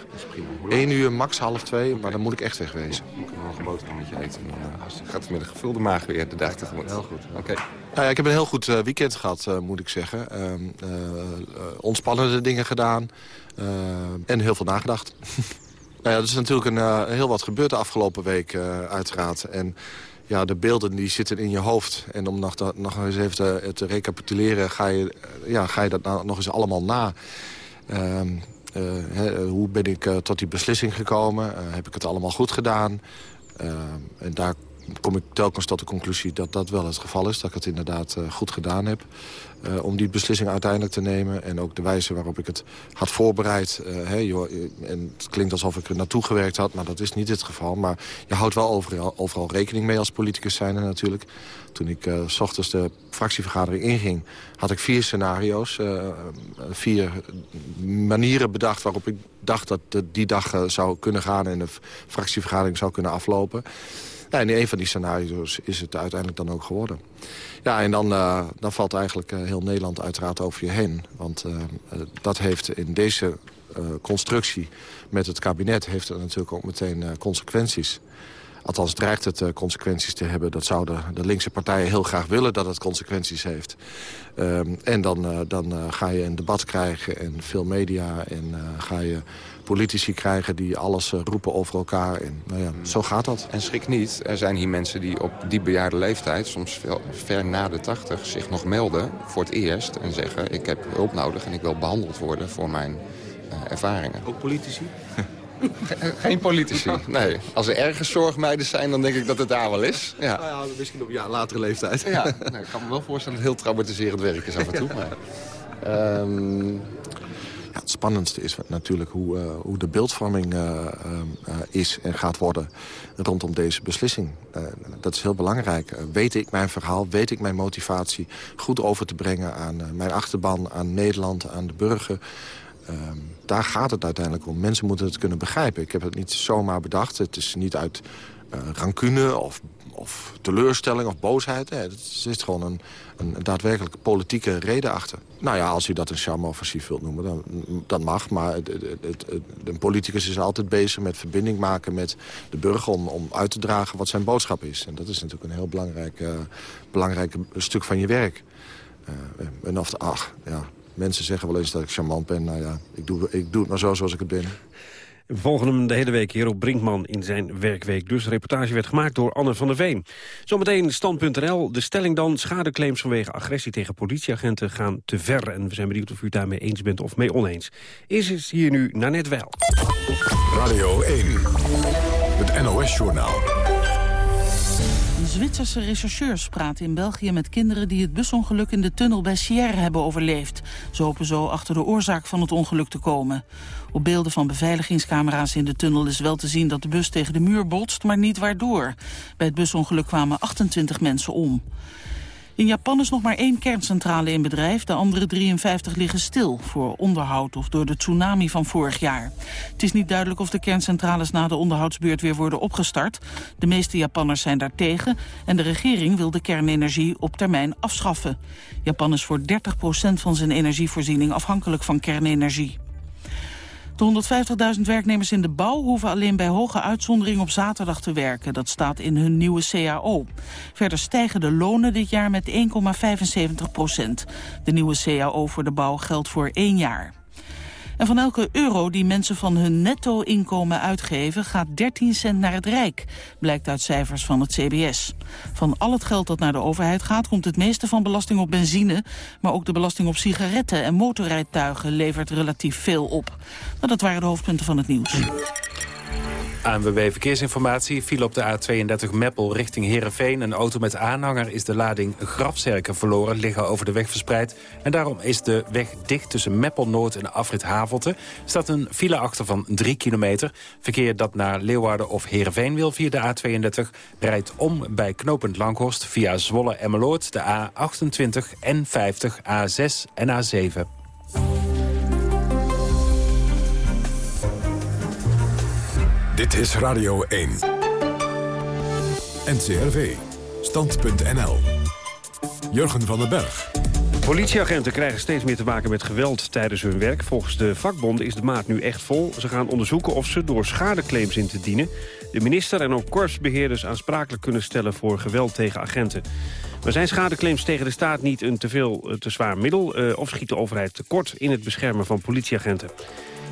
Eén uur, max half twee, maar dan moet ik echt wegwezen. Ik kan nog een boterhammetje eten. En dan gaat het met een gevulde maag weer de dag tegemoet. Heel goed. Oké. Okay. Nou ja, ik heb een heel goed weekend gehad, moet ik zeggen. Ehm, ontspannende dingen gedaan. en heel veel nagedacht. <laughs> nou ja, er is natuurlijk een, heel wat gebeurd de afgelopen week, uiteraard. En ja, de beelden die zitten in je hoofd. En om nog, nog eens even te, te recapituleren, ga je, ja, ga je dat nou nog eens allemaal na. Ehm, hoe ben ik tot die beslissing gekomen? heb ik het allemaal goed gedaan? Ehm, en daar kom ik telkens tot de conclusie dat dat wel het geval is. Dat ik het inderdaad uh, goed gedaan heb. Uh, om die beslissing uiteindelijk te nemen. En ook de wijze waarop ik het had voorbereid. Uh, hey, joh, en het klinkt alsof ik er naartoe gewerkt had, maar dat is niet het geval. Maar je houdt wel overal, overal rekening mee als politicus zijnde natuurlijk. Toen ik uh, s ochtends de fractievergadering inging... had ik vier scenario's, vier manieren bedacht... waarop ik dacht dat die dag zou kunnen gaan... en de fractievergadering zou kunnen aflopen. Ja, in een van die scenario's is het uiteindelijk dan ook geworden. Ja, en dan, uh, dan valt eigenlijk uh, heel Nederland uiteraard over je heen. Want uh, dat heeft in deze constructie met het kabinet... heeft het natuurlijk ook meteen consequenties. Althans dreigt het consequenties te hebben. Dat zouden de linkse partijen heel graag willen dat het consequenties heeft. Um, en dan, dan ga je een debat krijgen en veel media en ga je politici krijgen die alles eh, roepen over elkaar. En, nou ja, zo gaat dat. En schrik niet, er zijn hier mensen die op die bejaarde leeftijd... soms veel, ver na de tachtig zich nog melden voor het eerst... en zeggen ik heb hulp nodig en ik wil behandeld worden voor mijn uh, ervaringen. Ook politici? <laughs> Geen politici, <laughs> nee. Als er ergens zorgmeiden zijn, dan denk ik dat het daar wel is. Ja, nou ja misschien op ja, latere leeftijd. Ja, <laughs> nou, ik kan me wel voorstellen dat het heel traumatiserend werk is af en toe. Maar, um, ja, het spannendste is natuurlijk hoe, uh, hoe de beeldvorming uh, uh, is en gaat worden rondom deze beslissing. dat is heel belangrijk. weet ik mijn verhaal, weet ik mijn motivatie goed over te brengen aan mijn achterban, aan Nederland, aan de burger. Ehm, daar gaat het uiteindelijk om. Mensen moeten het kunnen begrijpen. Ik heb het niet zomaar bedacht. Het is niet uit rancune of of teleurstelling of boosheid. er zit gewoon een, een daadwerkelijke politieke reden achter. Nou ja, als u dat een charme-offensief wilt noemen, dan, dat mag. Maar het, het, een politicus is altijd bezig met verbinding maken met de burger... Om, om uit te dragen wat zijn boodschap is. En dat is natuurlijk een heel belangrijk, belangrijk stuk van je werk. Uh, en of, ach, ja, mensen zeggen wel eens dat ik charmant ben. Nou ja, ik doe, ik doe het maar zo zoals ik het ben. We volgen hem de hele week hier op Brinkman in zijn werkweek. Dus de reportage werd gemaakt door Anne van der Veen. Zometeen stand.nl. De stelling dan. Schadeclaims vanwege agressie tegen politieagenten gaan te ver. En we zijn benieuwd of u daarmee eens bent of mee oneens. Is het hier nu net Wel. Radio 1. Het NOS-journaal. Zwitserse rechercheurs praten in België met kinderen die het busongeluk in de tunnel bij Sierre hebben overleefd. Ze hopen zo achter de oorzaak van het ongeluk te komen. Op beelden van beveiligingscamera's in de tunnel is wel te zien dat de bus tegen de muur botst, maar niet waardoor. Bij het busongeluk kwamen 28 mensen om. In Japan is nog maar één kerncentrale in bedrijf. De andere 53 liggen stil voor onderhoud of door de tsunami van vorig jaar. Het is niet duidelijk of de kerncentrales na de onderhoudsbeurt weer worden opgestart. De meeste Japanners zijn daartegen en de regering wil de kernenergie op termijn afschaffen. Japan is voor 30% van zijn energievoorziening afhankelijk van kernenergie. De 150.000 werknemers in de bouw hoeven alleen bij hoge uitzondering op zaterdag te werken. Dat staat in hun nieuwe CAO. Verder stijgen de lonen dit jaar met 1,75 procent. De nieuwe CAO voor de bouw geldt voor één jaar. En van elke euro die mensen van hun netto-inkomen uitgeven... gaat 13 cent naar het Rijk, blijkt uit cijfers van het CBS. Van al het geld dat naar de overheid gaat... komt het meeste van belasting op benzine... maar ook de belasting op sigaretten en motorrijtuigen levert relatief veel op. Nou, dat waren de hoofdpunten van het nieuws. ANWB Verkeersinformatie viel op de A32 Meppel richting Heerenveen. Een auto met aanhanger is de lading grafzerken verloren, liggen over de weg verspreid. En daarom is de weg dicht tussen Meppel-Noord en Afrit Havelte. Staat een file achter van 3 kilometer. Verkeer dat naar Leeuwarden of Heerenveen wil via de A32... rijdt om bij knooppunt Langhorst via Zwolle-Emmeloord... de A28, N50, A6 en A7. Dit is Radio 1. NCRV. Stand.nl. Jurgen van den Berg. Politieagenten krijgen steeds meer te maken met geweld tijdens hun werk. Volgens de vakbonden is de maat nu echt vol. Ze gaan onderzoeken of ze door schadeclaims in te dienen... de minister en ook korpsbeheerders aansprakelijk kunnen stellen... voor geweld tegen agenten. Maar zijn schadeclaims tegen de staat niet een te veel, eh, te zwaar middel... Uh, of schiet de overheid tekort in het beschermen van politieagenten?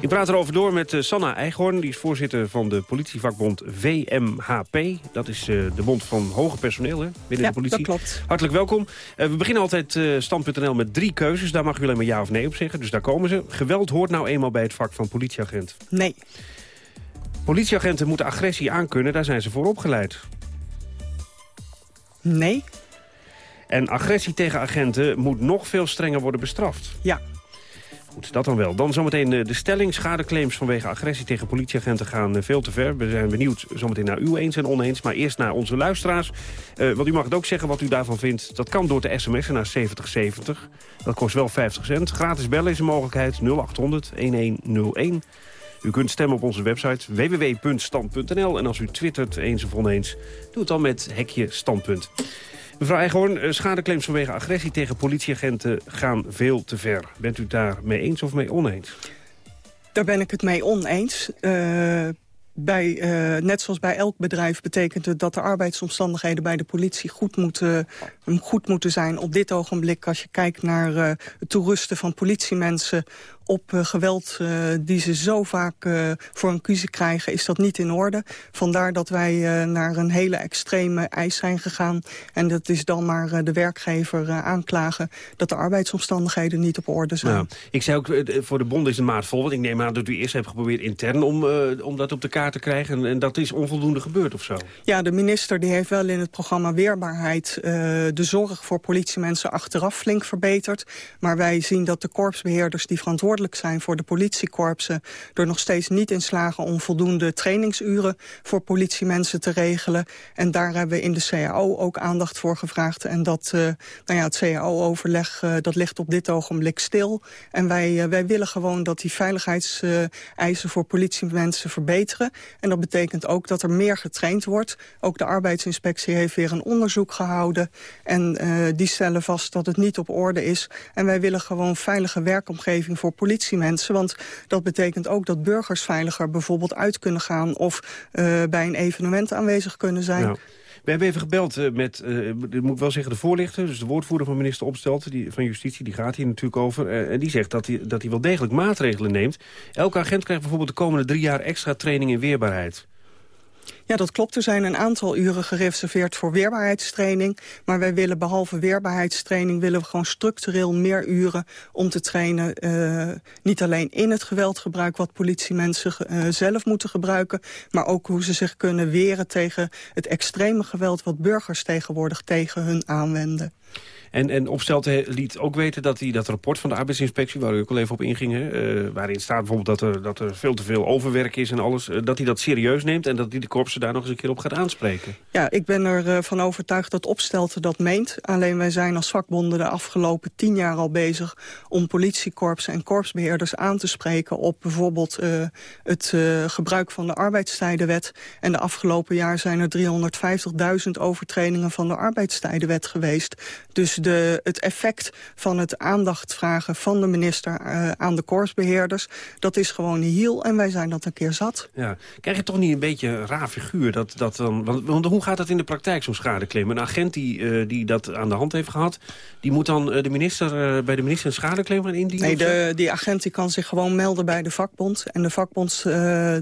Ik praat erover door met uh, Sanna Eichhorn. Die is voorzitter van de politievakbond VMHP. Dat is uh, de bond van hoger personeel hè, binnen ja, de politie. dat klopt. Hartelijk welkom. Uh, we beginnen altijd stand.nl met drie keuzes. Daar mag u alleen maar ja of nee op zeggen. Dus daar komen ze. Geweld hoort nou eenmaal bij het vak van politieagent. Nee. Politieagenten moeten agressie aankunnen. Daar zijn ze voor opgeleid. Nee. En agressie tegen agenten moet nog veel strenger worden bestraft. Ja. Goed, dat dan wel. Dan zometeen de stelling. Schadeclaims vanwege agressie tegen politieagenten gaan veel te ver. We zijn benieuwd zometeen naar uw eens en oneens. Maar eerst naar onze luisteraars. Uh, want u mag het ook zeggen wat u daarvan vindt. Dat kan door te sms'en naar 7070. Dat kost wel 50 cent. Gratis bellen is een mogelijkheid. 0800 1101. U kunt stemmen op onze website www.stand.nl. En als u twittert eens of oneens, doe het dan met hekje standpunt. Mevrouw Eichhoorn, schadeclaims vanwege agressie tegen politieagenten gaan veel te ver. Bent u daar mee eens of mee oneens? Daar ben ik het mee oneens. Uh, bij, uh, net zoals bij elk bedrijf betekent het dat de arbeidsomstandigheden bij de politie goed moeten, goed moeten zijn. Op dit ogenblik, als je kijkt naar het toerusten van politiemensen op uh, geweld uh, die ze zo vaak uh, voor een keuze krijgen, is dat niet in orde. Vandaar dat wij naar een hele extreme eis zijn gegaan. En dat is dan maar de werkgever aanklagen dat de arbeidsomstandigheden niet op orde zijn. Nou, ik zei ook, voor de bond is de maat vol. Want ik neem aan dat u eerst hebt geprobeerd intern om, om dat op de kaart te krijgen. En, en, dat is onvoldoende gebeurd of zo? Ja, de minister die heeft wel in het programma Weerbaarheid de zorg voor politiemensen achteraf flink verbeterd. Maar wij zien dat de korpsbeheerders die verantwoordelijk zijn voor de politiekorpsen... er nog steeds niet in slagen om voldoende trainingsuren voor politiemensen te regelen. En daar hebben we in de CAO ook aandacht voor gevraagd. En dat, uh, nou ja, het CAO-overleg uh, dat ligt op dit ogenblik stil. En wij, uh, wij willen gewoon dat die veiligheidseisen voor politiemensen verbeteren. En dat betekent ook dat er meer getraind wordt. Ook de arbeidsinspectie heeft weer een onderzoek gehouden. En die stellen vast dat het niet op orde is. En wij willen gewoon veilige werkomgeving voor politiemensen. Want dat betekent ook dat burgers veiliger bijvoorbeeld uit kunnen gaan... of uh, bij een evenement aanwezig kunnen zijn. We hebben even gebeld uh, met, uh, moet ik wel zeggen, de voorlichter... dus de woordvoerder van minister Opstelten die, van Justitie... die gaat hier natuurlijk over. En die zegt dat hij, dat hij wel degelijk maatregelen neemt. Elke agent krijgt bijvoorbeeld de komende drie jaar extra training in weerbaarheid. Ja, dat klopt. Er zijn een aantal uren gereserveerd voor weerbaarheidstraining. Maar wij willen behalve weerbaarheidstraining... willen we gewoon structureel meer uren om te trainen. Uh, niet alleen in het geweldgebruik wat politiemensen uh, zelf moeten gebruiken... maar ook hoe ze zich kunnen weren tegen het extreme geweld... wat burgers tegenwoordig tegen hun aanwenden. En, en Opstelten liet ook weten dat hij dat rapport van de arbeidsinspectie... waar u ook al even op inging, uh, waarin staat bijvoorbeeld dat er, dat er veel te veel overwerk is en alles... Dat hij dat serieus neemt en dat hij de korpsen daar nog eens een keer op gaat aanspreken. Ja, ik ben ervan uh, overtuigd dat Opstelten dat meent. Alleen wij zijn als vakbonden de afgelopen tien jaar al bezig... om politiekorpsen en korpsbeheerders aan te spreken... op bijvoorbeeld uh, het uh, gebruik van de arbeidstijdenwet. En de afgelopen jaar zijn er 350.000 overtredingen van de arbeidstijdenwet geweest. Dus de, het effect van het aandacht vragen van de minister uh, aan de korpsbeheerders... dat is gewoon heel en wij zijn dat een keer zat. Ja. Krijg je toch niet een beetje raar figuur? Dat, dat dan, want, want hoe gaat dat in de praktijk, zo'n schadeclaim? Een agent die, uh, die dat aan de hand heeft gehad... die moet dan uh, de minister, bij de minister een schadeclaim gaan indienen? Nee, de, die agent die kan zich gewoon melden bij de vakbond. En de vakbond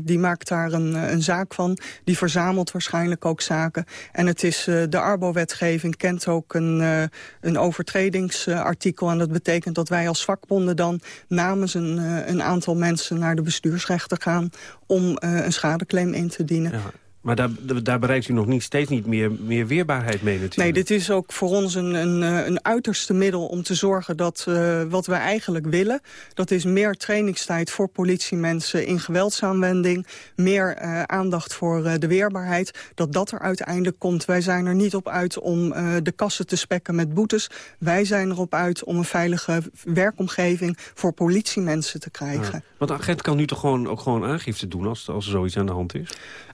die maakt daar een, een zaak van. Die verzamelt waarschijnlijk ook zaken. En het is de Arbo-wetgeving kent ook een een overtredingsartikel. En dat betekent dat wij als vakbonden dan namens een, een aantal mensen naar de bestuursrechter gaan om een schadeclaim in te dienen. Ja. Maar daar, daar bereikt u nog niet, steeds niet meer, meer weerbaarheid mee natuurlijk. Nee, dit is ook voor ons een, een, een uiterste middel om te zorgen dat uh, wat wij eigenlijk willen... dat is meer trainingstijd voor politiemensen in geweldsaanwending... meer uh, aandacht voor uh, de weerbaarheid, dat dat er uiteindelijk komt. Wij zijn er niet op uit om de kassen te spekken met boetes. Wij zijn erop uit om een veilige werkomgeving voor politiemensen te krijgen. Ja. Want een agent kan nu toch gewoon, ook gewoon aangifte doen als, als er zoiets aan de hand is?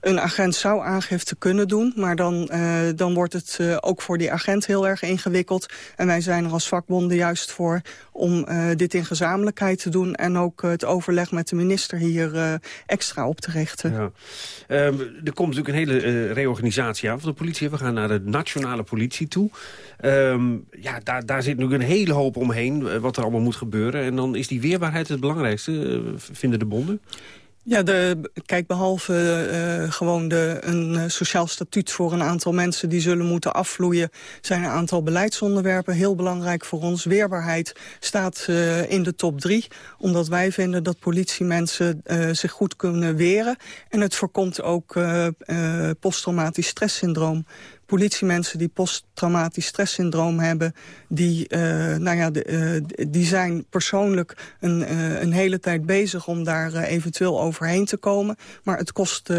Een agent zou aangifte kunnen doen, maar dan, uh, dan wordt het uh, ook voor die agent heel erg ingewikkeld. En wij zijn er als vakbonden juist voor om uh, dit in gezamenlijkheid te doen... en ook het overleg met de minister hier extra op te richten. Ja. Um, er komt natuurlijk een hele reorganisatie aan van de politie. We gaan naar de nationale politie toe. Um, ja, daar, daar zit natuurlijk een hele hoop omheen wat er allemaal moet gebeuren. En dan is die weerbaarheid het belangrijkste, vinden de bonden? Ja, de, kijk, behalve uh, gewoon de, een uh, sociaal statuut voor een aantal mensen die zullen moeten afvloeien, zijn een aantal beleidsonderwerpen heel belangrijk voor ons. Weerbaarheid staat uh, in de top drie, omdat wij vinden dat politiemensen zich goed kunnen weren. En het voorkomt ook posttraumatisch stresssyndroom politiemensen die posttraumatisch stresssyndroom hebben... die, uh, nou ja, de, uh, die zijn persoonlijk een, uh, een hele tijd bezig om daar eventueel overheen te komen. Maar het kost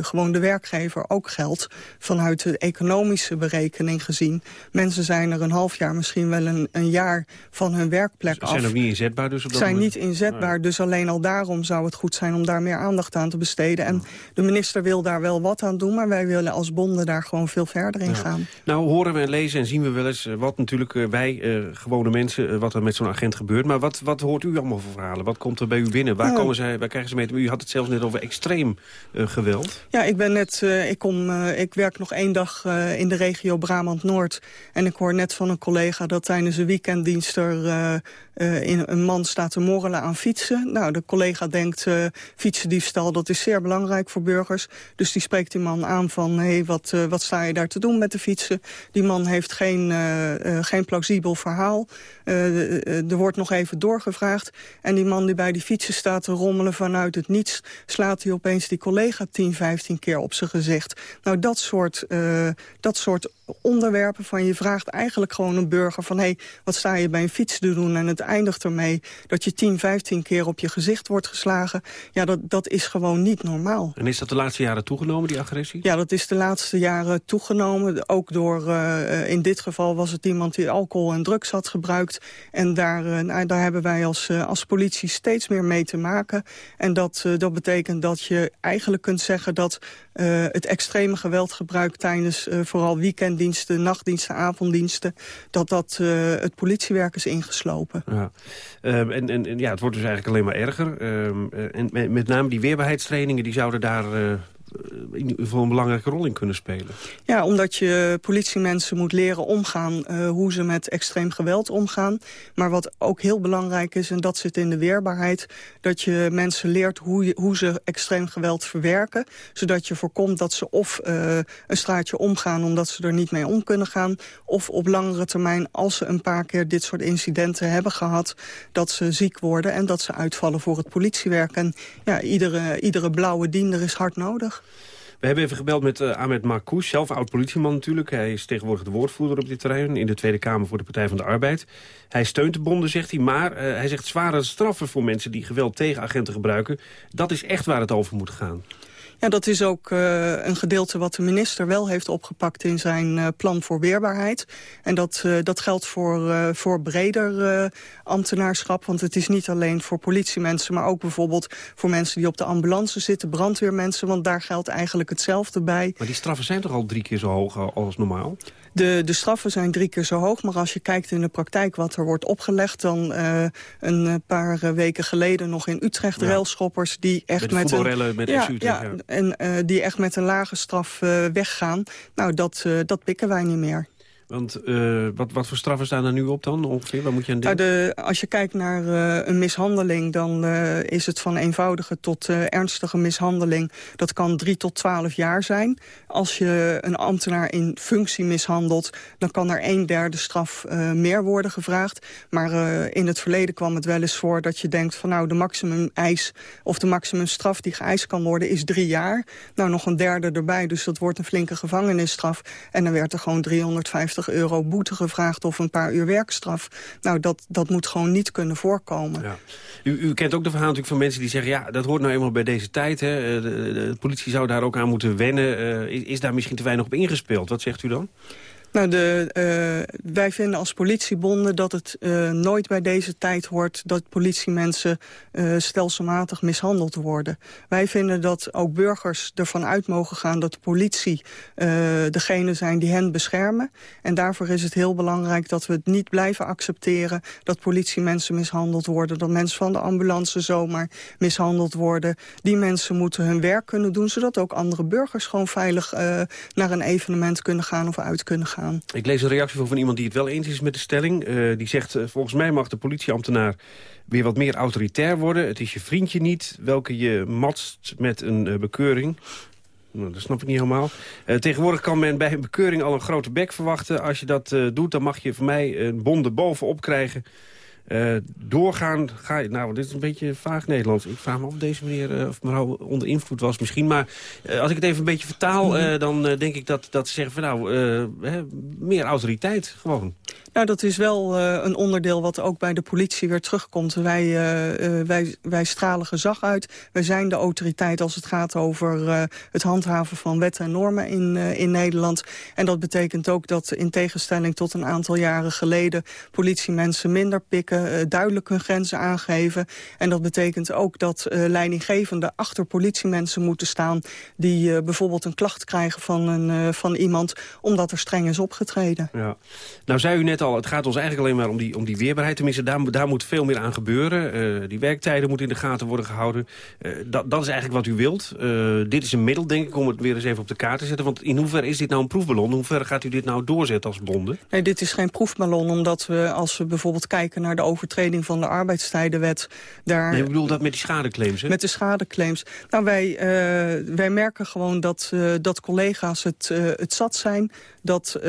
gewoon de werkgever ook geld vanuit de economische berekening gezien. Mensen zijn er een half jaar, misschien wel een, een jaar van hun werkplek af. Zijn ook niet inzetbaar dus op dat Zijn moment? niet inzetbaar, dus alleen al daarom zou het goed zijn om daar meer aandacht aan te besteden. En de minister wil daar wel wat aan doen, maar wij willen als bonden daar gewoon veel verder in gaan. Nou horen we en lezen en zien we wel eens uh, wat natuurlijk uh, wij, uh, gewone mensen, wat er met zo'n agent gebeurt. Maar wat, wat hoort u allemaal voor verhalen? Wat komt er bij u binnen? Waar, komen zij, waar krijgen ze mee? U had het zelfs net over extreem geweld. Ja, ik ben net, ik, kom, ik werk nog één dag in de regio Brabant-Noord. En ik hoor net van een collega dat tijdens een weekenddienst er in, een man staat te morrelen aan fietsen. Nou, de collega denkt, fietsendiefstal, dat is zeer belangrijk voor burgers. Dus die spreekt die man aan van, hé, hey, wat, wat sta je daar te doen met de fietsen. Die man heeft geen, uh, uh, geen plausibel verhaal. Uh, er wordt nog even doorgevraagd. En die man die bij die fietsen staat te rommelen vanuit het niets... slaat hij opeens die collega 10, 15 keer op zijn gezicht. Nou, dat soort, dat soort onderwerpen van je vraagt eigenlijk gewoon een burger van... hé, hey, wat sta je bij een fiets te doen? En het eindigt ermee dat je 10, 15 keer op je gezicht wordt geslagen. Ja, dat, dat is gewoon niet normaal. En is dat de laatste jaren toegenomen, die agressie? Ja, dat is de laatste jaren toegenomen. Ook door, uh, in dit geval was het iemand die alcohol en drugs had gebruikt. En daar, uh, nou, daar hebben wij als, uh, als politie steeds meer mee te maken. En dat, dat betekent dat je eigenlijk kunt zeggen dat het extreme geweldgebruik tijdens vooral nachtdiensten, avonddiensten, dat dat het politiewerk is ingeslopen. Ja. Um, en, en ja, het wordt dus eigenlijk alleen maar erger. Um, en met, met name die weerbaarheidstrainingen, die zouden daar in ieder geval een belangrijke rol in kunnen spelen. Ja, omdat je politiemensen moet leren omgaan uh, hoe ze met extreem geweld omgaan. Maar wat ook heel belangrijk is, en dat zit in de weerbaarheid... dat je mensen leert hoe, hoe ze extreem geweld verwerken. Zodat je voorkomt dat ze of uh, een straatje omgaan omdat ze er niet mee om kunnen gaan... of op langere termijn, als ze een paar keer dit soort incidenten hebben gehad... dat ze ziek worden en dat ze uitvallen voor het politiewerk. En ja, iedere, iedere blauwe diender is hard nodig. We hebben even gebeld met uh, Ahmed Marcouch, zelf oud-politieman natuurlijk. Hij is tegenwoordig de woordvoerder op dit terrein in de Tweede Kamer voor de Partij van de Arbeid. Hij steunt de bonden, zegt hij, maar uh, hij zegt zware straffen voor mensen die geweld tegen agenten gebruiken. Dat is echt waar het over moet gaan. Ja, dat is ook uh, een gedeelte wat de minister wel heeft opgepakt in zijn uh, plan voor weerbaarheid. En dat, uh, dat geldt voor, voor breder ambtenaarschap. Want het is niet alleen voor politiemensen, maar ook bijvoorbeeld voor mensen die op de ambulance zitten, brandweermensen. Want daar geldt eigenlijk hetzelfde bij. Maar die straffen zijn toch al drie keer zo hoog als normaal? De, de straffen zijn drie keer zo hoog, maar als je kijkt in de praktijk wat er wordt opgelegd... dan uh, een paar weken geleden nog in Utrecht ja. railschoppers die echt met, met een... met ja, ja, ja. En uh, die echt met een lage straf uh, weggaan. Nou, dat, dat pikken wij niet meer. Want uh, wat, wat voor straffen staan er nu op dan ongeveer? Waar moet je aan denken? Nou, de, als je kijkt naar uh, een mishandeling, dan uh, is het van eenvoudige tot ernstige mishandeling. Dat kan drie tot twaalf jaar zijn. Als je een ambtenaar in functie mishandelt, dan kan er een derde straf meer worden gevraagd. Maar in het verleden kwam het wel eens voor dat je denkt van nou de maximum eis of de maximum straf die geëist kan worden is drie jaar. Nou nog een derde erbij, dus dat wordt een flinke gevangenisstraf. En dan werd er gewoon 350 euro boete gevraagd of een paar uur werkstraf. Nou, dat, dat moet gewoon niet kunnen voorkomen. Ja. U, u kent ook de verhaal natuurlijk van mensen die zeggen... ja, dat hoort nou eenmaal bij deze tijd. Hè. De, de, de politie zou daar ook aan moeten wennen. Is, is daar misschien te weinig op ingespeeld? Wat zegt u dan? Nou, de, uh, wij vinden als politiebonden dat het uh, nooit bij deze tijd hoort... dat politiemensen uh, stelselmatig mishandeld worden. Wij vinden dat ook burgers ervan uit mogen gaan... dat de politie degene zijn die hen beschermen. En daarvoor is het heel belangrijk dat we het niet blijven accepteren... dat politiemensen mishandeld worden. Dat mensen van de ambulance zomaar mishandeld worden. Die mensen moeten hun werk kunnen doen... zodat ook andere burgers gewoon veilig naar een evenement kunnen gaan of uit kunnen gaan. Ik lees een reactie van iemand die het wel eens is met de stelling. Uh, die zegt, uh, volgens mij mag de politieambtenaar weer wat meer autoritair worden. Het is je vriendje niet, welke je matst met een uh, bekeuring. Nou, dat snap ik niet helemaal. tegenwoordig kan men bij een bekeuring al een grote bek verwachten. Als je dat doet, dan mag je van mij een bonde bovenop krijgen... Uh, doorgaan, ga je, nou, dit is een beetje vaag Nederlands. Ik vraag me af of deze meneer, uh, of mevrouw onder invloed was misschien. Maar uh, als ik het even een beetje vertaal, dan denk ik dat, dat ze zeggen van nou, meer autoriteit gewoon. Nou, dat is wel uh, een onderdeel wat ook bij de politie weer terugkomt. Wij, uh, wij, wij stralen gezag uit. Wij zijn de autoriteit als het gaat over het handhaven van wetten en normen in, in Nederland. En dat betekent ook dat in tegenstelling tot een aantal jaren geleden... politiemensen minder pikken, duidelijk hun grenzen aangeven. En dat betekent ook dat leidinggevenden achter politiemensen moeten staan... die bijvoorbeeld een klacht krijgen van, een, van iemand omdat er streng is opgetreden. Ja. Nou zei u net al het gaat ons eigenlijk alleen maar om die, om die weerbaarheid. Tenminste, daar, daar moet veel meer aan gebeuren. Uh, die werktijden moeten in de gaten worden gehouden. Uh, dat, dat is eigenlijk wat u wilt. Uh, dit is een middel, denk ik, om het weer eens even op de kaart te zetten. Want in hoeverre is dit nou een proefballon? In hoeverre gaat u dit nou doorzetten als bonden? Nee, dit is geen proefballon, omdat we, als we bijvoorbeeld kijken naar de overtreding van de arbeidstijdenwet... Daar, nee, ik bedoel dat met die schadeclaims, hè? Met de schadeclaims. Nou, wij, wij merken gewoon dat, dat collega's het, het zat zijn... dat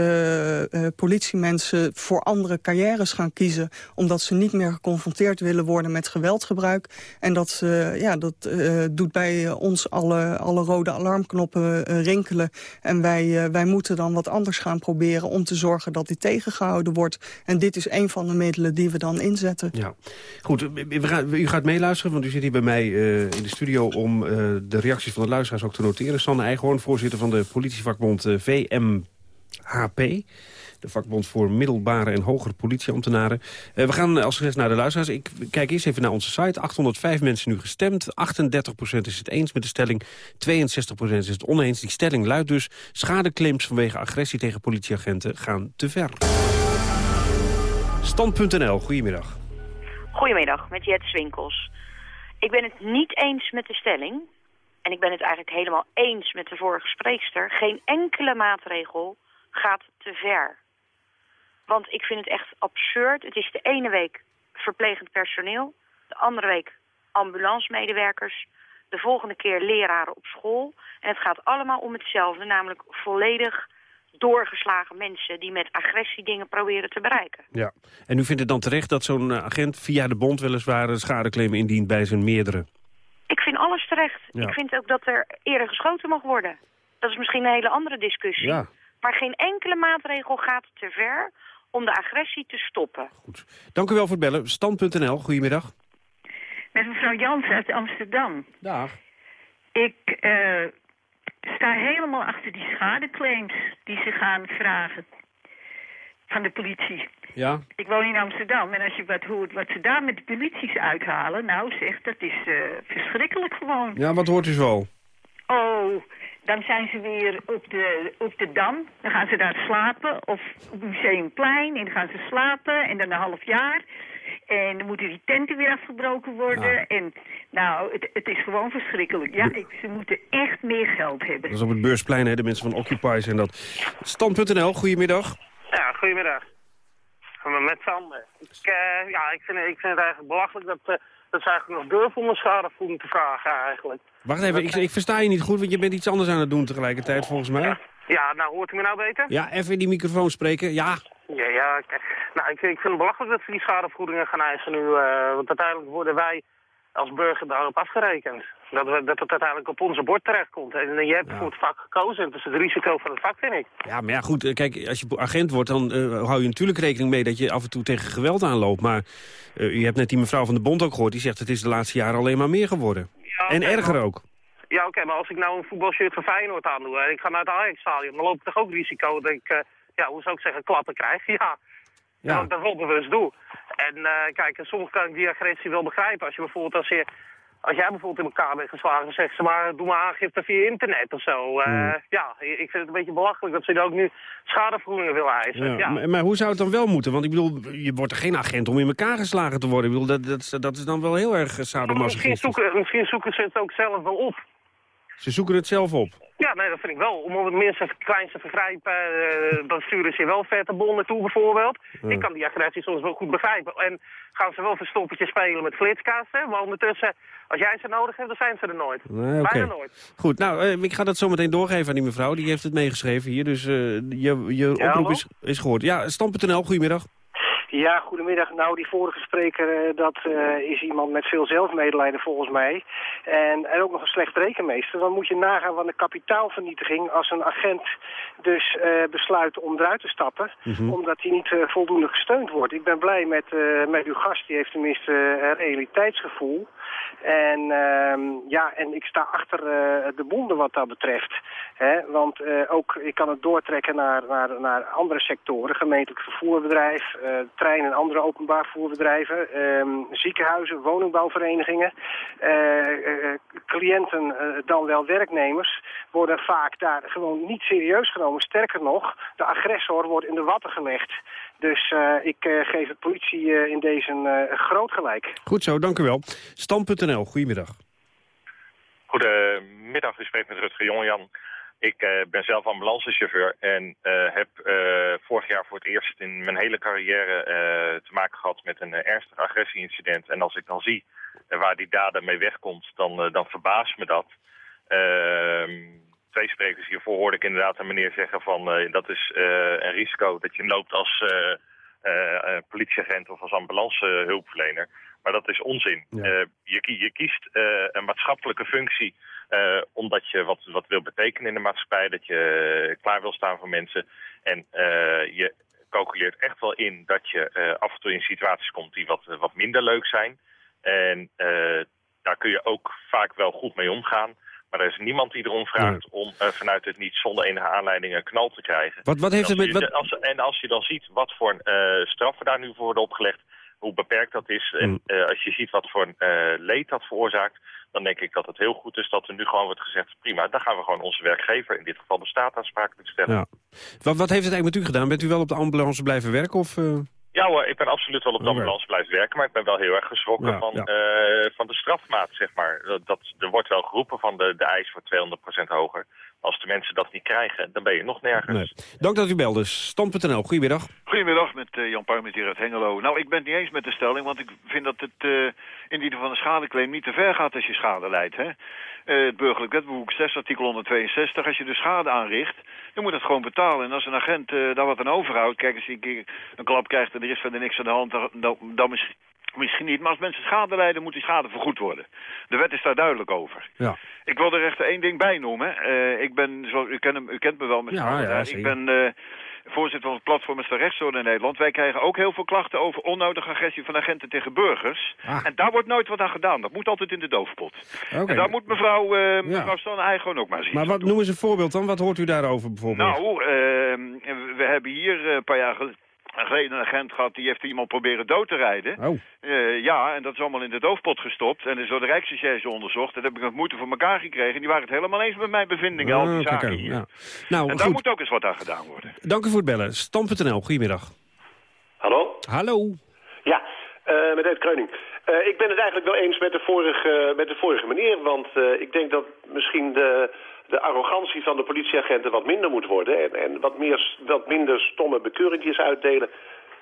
politiemensen voor andere carrières gaan kiezen... omdat ze niet meer geconfronteerd willen worden met geweldgebruik. En dat, uh, ja, dat uh, doet bij ons alle, alle rode alarmknoppen uh, rinkelen. En wij, wij moeten dan wat anders gaan proberen... om te zorgen dat dit tegengehouden wordt. En dit is een van de middelen die we dan inzetten. Ja, goed. U gaat meeluisteren, want u zit hier bij mij in de studio... om de reacties van de luisteraars ook te noteren. Sanne Eichhoorn, voorzitter van de politievakbond VMHP de vakbond voor middelbare en hogere politieambtenaren. Uh, we gaan als gezegd naar de luisteraars. Ik kijk eerst even naar onze site. 805 mensen nu gestemd. 38% is het eens met de stelling. 62% is het oneens. Die stelling luidt dus... schadeclaims vanwege agressie tegen politieagenten gaan te ver. Stand.nl, goedemiddag. Goedemiddag, met Jet Swinkels. Ik ben het niet eens met de stelling... en ik ben het eigenlijk helemaal eens met de vorige spreekster... geen enkele maatregel gaat te ver. Want ik vind het echt absurd. Het is de ene week verplegend personeel, de andere week ambulancemedewerkers, de volgende keer leraren op school. En het gaat allemaal om hetzelfde, namelijk volledig doorgeslagen mensen die met agressie dingen proberen te bereiken. Ja, en u vindt het dan terecht dat zo'n eh, agent via de bond weliswaar een schadeclaim indient bij zijn meerdere? Ik vind alles terecht. Ik vind ook dat er eerder geschoten mag worden. Dat is misschien een hele andere discussie. Ja. Maar geen enkele maatregel gaat te ver om de agressie te stoppen. Goed. Dank u wel voor het bellen. Stand.nl, goedemiddag. Met mevrouw Jans uit Amsterdam. Dag. Ik uh, sta helemaal achter die schadeclaims die ze gaan vragen van de politie. Ja. Ik woon in Amsterdam en als je wat hoort wat ze daar met de polities uithalen... nou zeg, dat is uh, verschrikkelijk gewoon. Ja, wat hoort u zo? Oh, dan zijn ze weer op de, op de Dam. Dan gaan ze daar slapen. Of op Museumplein. En dan gaan ze slapen. En dan een half jaar. En dan moeten die tenten weer afgebroken worden. En nou, het, het is gewoon verschrikkelijk. Ja, ik, ze moeten echt meer geld hebben. Dat is op het beursplein, hè, de mensen van Occupy zijn dat. Stand.nl, goedemiddag. Ja, goedemiddag. Met Sander. Ik, uh, ja, ik, vind, ik vind het eigenlijk belachelijk dat, uh, dat ze eigenlijk nog durven om een schadevoeding te vragen eigenlijk. Wacht even, ik, ik, versta je niet goed, want je bent iets anders aan het doen tegelijkertijd volgens mij. Ja, nou hoort u me nou beter? Ja, even in die microfoon spreken, ja. Ja, ja, nou ik, ik vind het belachelijk dat ze die schadevergoedingen gaan eisen nu, uh, want uiteindelijk worden wij als burger daarop afgerekend. Dat, we, dat het uiteindelijk op onze bord terechtkomt. En je hebt voor het vak gekozen. En dat is het risico van het vak, vind ik. Ja, maar ja, goed. Eh, kijk, als je agent wordt, dan uh, hou je natuurlijk rekening mee... dat je af en toe tegen geweld aanloopt. Maar uh, u hebt net die mevrouw van de Bond ook gehoord. Die zegt het is de laatste jaren alleen maar meer geworden. Ja, en erger ook. Ja, oké, maar als ik nou een voetbalshirt van Feyenoord aandoe... en ik ga naar het Ajax-stadion... dan loop ik toch ook risico dat ik ja, hoe zou ik zeggen, klappen krijg. <laughs> Ja, Ja. dat ik dat wel bewust doe. En eh, kijk, soms kan ik die agressie wel begrijpen. Als je bijvoorbeeld als je... Als jij bijvoorbeeld in elkaar bent geslagen, zegt ze maar, doe maar aangifte via internet of zo. Eh, Hmm. Ja, ik vind het een beetje belachelijk dat ze dan ook nu schadevergoedingen willen eisen. Ja, Ja. Maar, maar hoe zou het dan wel moeten? Want ik bedoel, je wordt er geen agent om in elkaar geslagen te worden. Ik bedoel, dat, dat, is- dat is dan wel heel erg misschien, sadomasochistisch. zoeken, misschien zoeken ze het ook zelf wel op. Ze zoeken het zelf op. Ja, nee, dat vind ik wel. Om op het minste kleinste vergrijp, eh, dan sturen ze je wel veterbonnen naartoe bijvoorbeeld. Ja. Ik kan die agressie soms wel goed begrijpen. En gaan ze wel verstoppertje spelen met flitskasten. Maar ondertussen, als jij ze nodig hebt, dan zijn ze er nooit. Nee, oké. Bijna nooit. Goed, nou, eh, ik ga dat zo meteen doorgeven aan die mevrouw. Die heeft het meegeschreven hier, dus eh, je, je oproep is, is gehoord. Ja, Stam.nl, goedemiddag. Ja, goedemiddag. Nou, die vorige spreker, eh, dat eh, is iemand met veel zelfmedelijden volgens mij. En, en ook nog een slecht rekenmeester. Dan moet je nagaan van de kapitaalvernietiging als een agent dus eh, besluit om eruit te stappen. Mhm. Omdat hij niet voldoende gesteund wordt. Ik ben blij met, met uw gast, die heeft tenminste realiteitsgevoel. En ehm, ja, en ik sta achter de bonden wat dat betreft. Hè? Want ook, ik kan het doortrekken naar, naar, naar andere sectoren. Gemeentelijk vervoerbedrijf, trein- en andere openbaar vervoerbedrijven. ehm, ziekenhuizen, woningbouwverenigingen. eh, eh, cliënten, eh, dan wel werknemers, worden vaak daar gewoon niet serieus genomen. Sterker nog, de agressor wordt in de watten gelegd. Dus eh, ik eh, geef de politie eh, in deze eh, groot gelijk. Goed zo, dank u wel. Stam.nl, goedemiddag. Goedemiddag, u spreekt met Rutger Jongejan. Ik eh, ben zelf ambulancechauffeur en eh, heb eh, vorig jaar voor het eerst in mijn hele carrière te maken gehad met een ernstig agressieincident. En als ik dan zie waar die dader mee wegkomt, dan, dan verbaast me dat. Ehm, twee sprekers hiervoor hoorde ik inderdaad een meneer zeggen van dat is een risico dat je loopt als politieagent of als ambulancehulpverlener. Maar dat is onzin. Je, je kiest een maatschappelijke functie eh, omdat je wat, wat wil betekenen in de maatschappij. Dat je klaar wil staan voor mensen. En eh, je calculeert echt wel in dat je eh, af en toe in situaties komt die wat, wat minder leuk zijn. En daar kun je ook vaak wel goed mee omgaan. Maar er is niemand die erom vraagt om vanuit het niet zonder enige aanleiding een knal te krijgen. Wat- wat heeft En het als met- je- als- en als je dan ziet wat voor straffen daar nu voor worden opgelegd, hoe beperkt dat is. En Mm. eh, als je ziet wat voor eh, leed dat veroorzaakt, dan denk ik dat het heel goed is dat er nu gewoon wordt gezegd, prima, dan gaan we gewoon onze werkgever, in dit geval de staat, aansprakelijk stellen. Ja. Wat, wat heeft het eigenlijk met u gedaan? Bent u wel op de ambulance blijven werken? Of, eh? Ja hoor, ik ben absoluut wel op de ambulance blijven werken, maar ik ben wel heel erg geschrokken Ja, van, ja. van de strafmaat, zeg maar. Dat, dat, er wordt wel geroepen van de, de eis voor 200% hoger. Als de mensen dat niet krijgen, dan ben je nog nergens. Nee. Dank dat u belde. Stam.nl, goedemiddag. Goedemiddag, met eh, Jan Puijmert hier uit Hengelo. Nou, ik ben het niet eens met de stelling, want ik vind dat het eh in ieder van een schadeclaim niet te ver gaat als je schade leidt. Hè? Eh, het burgerlijk wetboek 6, artikel 162, als je de schade aanricht, dan moet het gewoon betalen. En als een agent eh, daar wat aan overhoudt, kijk, als hij een keer een klap krijgt en er is verder niks aan de hand, dan, dan, dan misschien, misschien niet. Maar als mensen schade lijden, moet die schade vergoed worden. De wet is daar duidelijk over. Ja. Ik wil er echt één ding bij noemen. Eh, ik ben, u, kent hem, u kent me wel met Ja, ja, ik ben eh, voorzitter van het platform is de rechtsorde in Nederland. Wij krijgen ook heel veel klachten over onnodige agressie van agenten tegen burgers. Ah. En daar wordt nooit wat aan gedaan. Dat moet altijd in de doofpot. Oké. En daar moet mevrouw, mevrouw Sanne gewoon ook maar zien. Maar wat, noem eens een voorbeeld dan. Wat hoort u daarover bijvoorbeeld? Nou, we hebben hier een paar jaar gel- geleden een agent gehad... die heeft iemand proberen dood te rijden. Oh. Eh, ja, en dat is allemaal in de doofpot gestopt. En is door de Rijksrecherche onderzocht. Dat heb ik met moeite voor elkaar gekregen. En die waren het helemaal eens met mijn bevindingen, al die Ah, zaken hier. ja. Nou, en daar moet ook eens wat aan gedaan worden. Dank u voor het bellen. Stam.nl, goedemiddag. Hallo? Hallo. Ja, eh, met Ed Kreuning. Eh, ik ben het eigenlijk wel eens met de vorige, met de vorige meneer, want eh, ik denk dat misschien de, de arrogantie van de politieagenten wat minder moet worden en, en wat, meer, wat minder stomme bekeuringjes uitdelen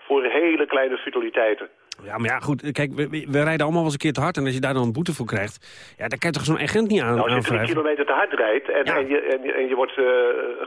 voor hele kleine futiliteiten. Ja, maar ja, goed. Kijk, we, we- rijden allemaal wel eens een keer te hard. En als je daar dan een boete voor krijgt... Ja, dan kan je toch zo'n agent niet aan, Nou, als je drie kilometer te hard rijdt en, en, je, en, je- en je wordt eh,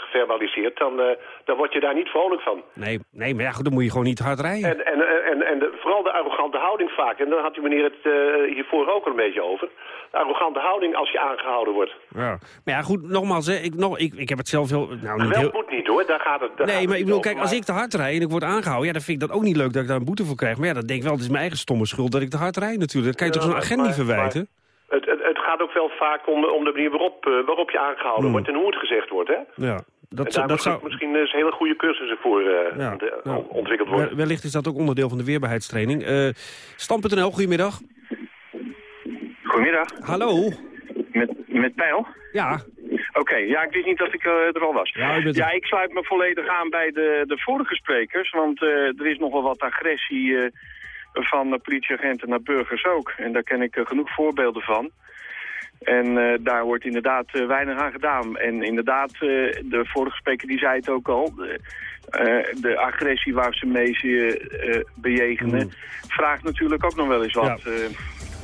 geverbaliseerd, dan, eh, dan word je daar niet vrolijk van. Nee, nee, maar ja, goed, dan moet je gewoon niet hard rijden. En, en, en, en de, vooral de arrogante houding vaak. En daar had die meneer het eh, hiervoor ook al een beetje over. Arrogante houding als je aangehouden wordt. Ja. Maar ja, goed, nogmaals, hè, ik, nog, ik, ik heb het zelf heel... Nou, niet heel... moet niet hoor, daar gaat het. daar gaat Nee, het maar ik bedoel, kijk, als ik te hard rijd en ik word aangehouden... ja, dan vind ik dat ook niet leuk dat ik daar een boete voor krijg. Maar ja, dan denk ik wel, het is mijn eigen stomme schuld dat ik te hard rijd natuurlijk. Dat kan je Ja, toch zo'n agent niet maar- verwijten? Het, het, het gaat ook wel vaak om, om de manier waarop, eh, waarop je aangehouden Hmm. wordt en hoe het gezegd wordt. Hè? Ja. dat, daar dat zou... misschien eens hele goede cursussen voor eh, Ja, de- nou, ontwikkeld worden. wel- Wellicht is dat ook onderdeel van de weerbaarheidstraining. Eh Stam.nl, goedemiddag. Goedemiddag. Hallo. Met, met Pijl? Ja. Oké, ja, ik wist niet dat ik eh, er al was. Ja, er. ik sluit me volledig aan bij de, de vorige sprekers, want eh, er is nogal wat agressie eh, van politieagenten naar burgers ook. En daar ken ik genoeg voorbeelden van. En daar wordt inderdaad weinig aan gedaan. En inderdaad, de vorige spreker die zei het ook al... De, de agressie waar ze mee eh, bejegenen... vraagt natuurlijk ook nog wel eens wat. Ja.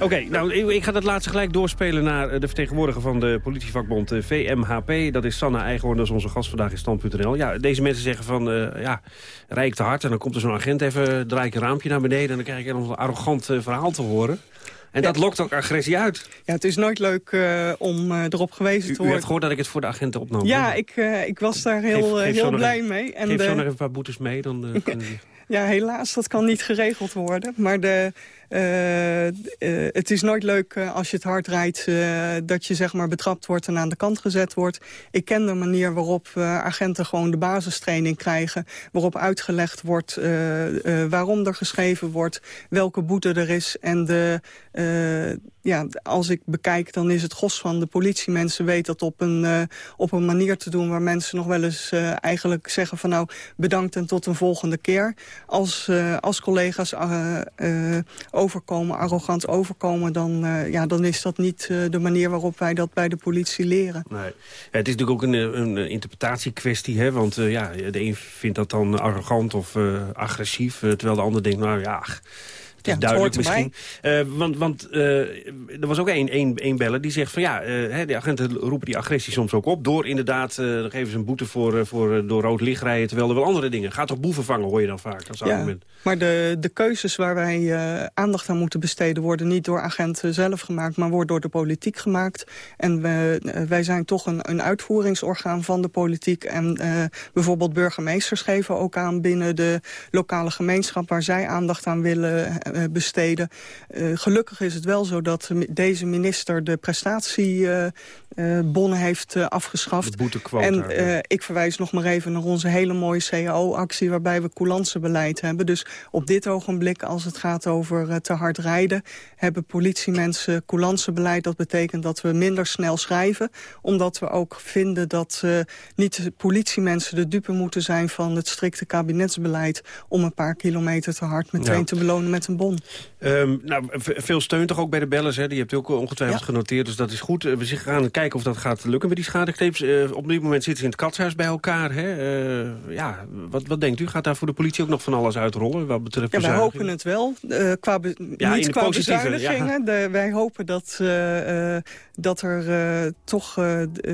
Oké, nou, ik ga dat laatste gelijk doorspelen naar eh, de vertegenwoordiger van de politievakbond eh, VMHP. Dat is Sanna Eigenhoorn, dat is onze gast vandaag in Stand.nl. Ja, deze mensen zeggen van, eh, ja, rij ik te hard en dan komt er zo'n agent even, draai ik een raampje naar beneden... en dan krijg ik een arrogant verhaal te horen. En dat lokt ook agressie uit. Ja, het is nooit leuk om erop gewezen U, te u worden. heeft gehoord dat ik het voor de agenten opnam. ja, ik, ik was daar heel, geef heel blij mee. En Geef de- zo nog even een paar boetes mee, dan. <laughs> Ja, helaas, dat kan niet geregeld worden. Maar de, het is nooit leuk eh, als je het hard rijdt... eh, dat je zeg maar betrapt wordt en aan de kant gezet wordt. Ik ken de manier waarop eh, agenten gewoon de basistraining krijgen... waarop uitgelegd wordt eh, eh, waarom er geschreven wordt... welke boete er is. En de, eh, ja, als ik bekijk, dan is het gros van de politiemensen... weet dat op een, eh, op een manier te doen waar mensen nog wel eens eh, eigenlijk zeggen... van nou, bedankt en tot een volgende keer. Als, eh, als collega's overkomen, arrogant overkomen... Dan, ja, dan is dat niet de manier waarop wij dat bij de politie leren. Nee. Ja, het is natuurlijk ook een, een interpretatiekwestie. Hè? Want ja, de een vindt dat dan arrogant of agressief. terwijl de ander denkt, nou ja... Is Ja, duidelijk misschien. Eh, want want eh, er was ook één, één, één beller die zegt van ja, eh, de agenten roepen die agressie soms ook op. Door inderdaad, dan geven ze een boete voor, voor door rood licht rijden. Terwijl er wel andere dingen. Gaat toch boeven vangen, hoor je dan vaak als argument. maar de, de keuzes waar wij aandacht aan moeten besteden... worden niet door agenten zelf gemaakt, maar worden door de politiek gemaakt. En we, wij zijn toch een, een uitvoeringsorgaan van de politiek. En bijvoorbeeld burgemeesters geven ook aan binnen de lokale gemeenschap... waar zij aandacht aan willen besteden. Eh, gelukkig is het wel zo dat deze minister de prestatiebonnen heeft eh, afgeschaft. De boetequota, En eh, ik verwijs nog maar even naar onze hele mooie CAO-actie... waarbij we coulancebeleid hebben. Dus op dit ogenblik, als het gaat over eh, te hard rijden... hebben politiemensen coulancebeleid. Dat betekent dat we minder snel schrijven. Omdat we ook vinden dat eh, niet de politiemensen de dupe moeten zijn... van het strikte kabinetsbeleid... om een paar kilometer te hard meteen Ja. te belonen met een bon. Ehm, nou, veel steun toch ook bij de bellers, hè? Die hebt u ook ongetwijfeld genoteerd, dus dat is goed. Eh, we gaan kijken of dat gaat lukken met die schadeclaims. Eh, op dit moment zitten ze in het katshuis bij elkaar, hè? Eh, ja, wat, wat denkt u? Gaat daar voor de politie ook nog van alles uitrollen, wat betreft Ja, wij hopen het wel. qua Ja, niet qua bezuinigingen. De- wij hopen dat, dat er toch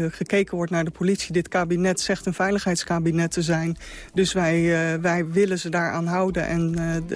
gekeken wordt naar de politie. Dit kabinet zegt een veiligheidskabinet te zijn. Dus wij, wij willen ze daaraan houden. En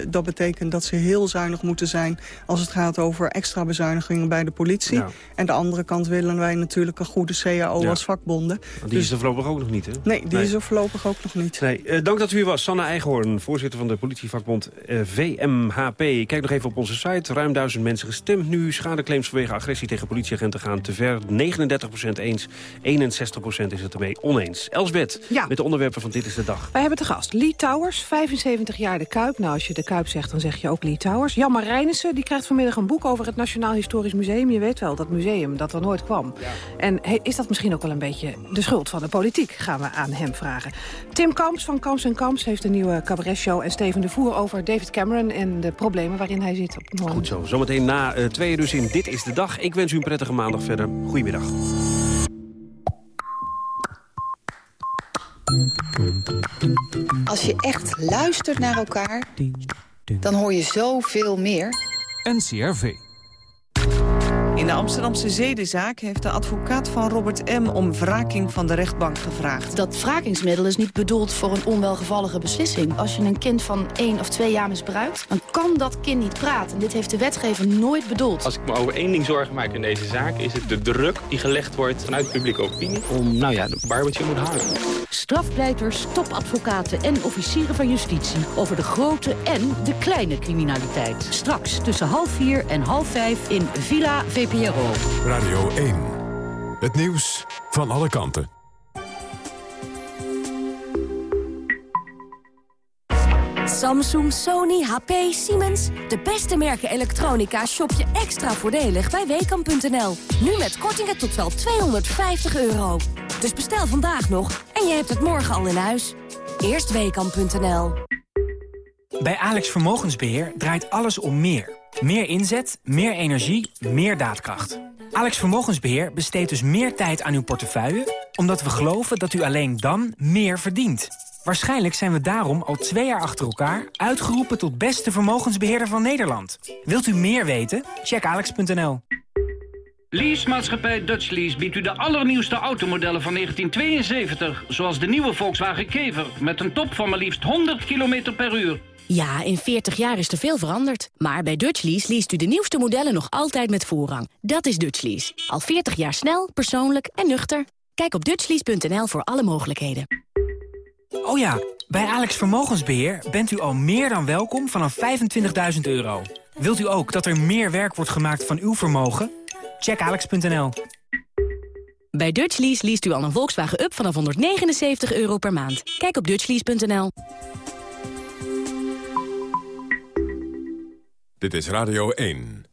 dat betekent dat ze heel zuinig moeten zijn... als het gaat over extra bezuinigingen bij de politie. Ja. En de andere kant willen wij natuurlijk een goede CAO Ja. als vakbonden. Want Die is er voorlopig ook nog niet, hè? Nee, die is er voorlopig ook nog niet. Nee, eh, dank dat u hier was. Sanne Eichhoorn, voorzitter van de politievakbond eh, VMHP. Kijk nog even op onze site. Ruim duizend mensen gestemd nu. Schadeclaims vanwege agressie tegen politieagenten gaan te ver. 39% eens, 61% is het ermee oneens. Elsbeth, Ja. met de onderwerpen van Dit is de Dag. Wij hebben te gast Lee Towers, 75 jaar de Kuip. Nou, als je de Kuip zegt, dan zeg je ook Lee Towers. Jan Marijnissen, die krijgt vanmiddag een boek over het Nationaal Historisch Museum. Je weet wel, dat museum dat er nooit kwam. En he- is dat misschien ook wel een beetje de schuld van de politiek? Gaan we aan hem vragen. Tim Kamps van Kamps en Kamps heeft een nieuwe cabaretshow. En Steven de Voer over David Cameron en de problemen waarin hij zit. Goed zo, zometeen na eh tweeën dus in Dit is de Dag. Ik wens u een prettige maandag verder. Goedemiddag. Als je echt luistert naar elkaar, dan hoor je zoveel meer. NCRV. In de Amsterdamse zedenzaak heeft de advocaat van Robert M. om wraking van de rechtbank gevraagd. Dat wrakingsmiddel is niet bedoeld voor een onwelgevallige beslissing. Als je een kind van één of twee jaar misbruikt, dan kan dat kind niet praten. Dit heeft de wetgever nooit bedoeld. Als ik me over één ding zorgen maak in deze zaak... is het de druk die gelegd wordt vanuit publieke opinie... om, nou ja, de bar wat je moet houden. Strafpleiters, topadvocaten en officieren van justitie... over de grote en de kleine criminaliteit. Straks tussen half vier en half vijf in Villa VPRO. Radio 1. Het nieuws van alle kanten. Samsung, Sony, HP, Siemens. De beste merken elektronica shop je extra voordelig bij Weekamp.nl. Nu met kortingen tot wel 250 euro. Dus bestel vandaag nog en je hebt het morgen al in huis. Eerst Weekamp.nl. Bij Alex Vermogensbeheer draait alles om meer. Meer inzet, meer energie, meer daadkracht. Alex Vermogensbeheer besteedt dus meer tijd aan uw portefeuille... omdat we geloven dat u alleen dan meer verdient. Waarschijnlijk zijn we daarom al twee jaar achter elkaar... uitgeroepen tot beste vermogensbeheerder van Nederland. Wilt u meer weten? Check alex.nl. Leasemaatschappij Dutch Lease biedt u de allernieuwste automodellen van 1972... zoals de nieuwe Volkswagen Kever met een top van maar liefst 100 km per uur... Ja, in 40 jaar is er veel veranderd. Maar bij Dutchlease leest u de nieuwste modellen nog altijd met voorrang. Dat is Dutchlease. Al 40 jaar snel, persoonlijk en nuchter. Kijk op dutchlease.nl voor alle mogelijkheden. Oh ja, bij Alex Vermogensbeheer bent u al meer dan welkom vanaf 25.000 euro. Wilt u ook dat er meer werk wordt gemaakt van uw vermogen? Check alex.nl. Bij Dutchlease leest u al een Volkswagen Up vanaf 179 euro per maand. Kijk op dutchlease.nl. Dit is Radio 1.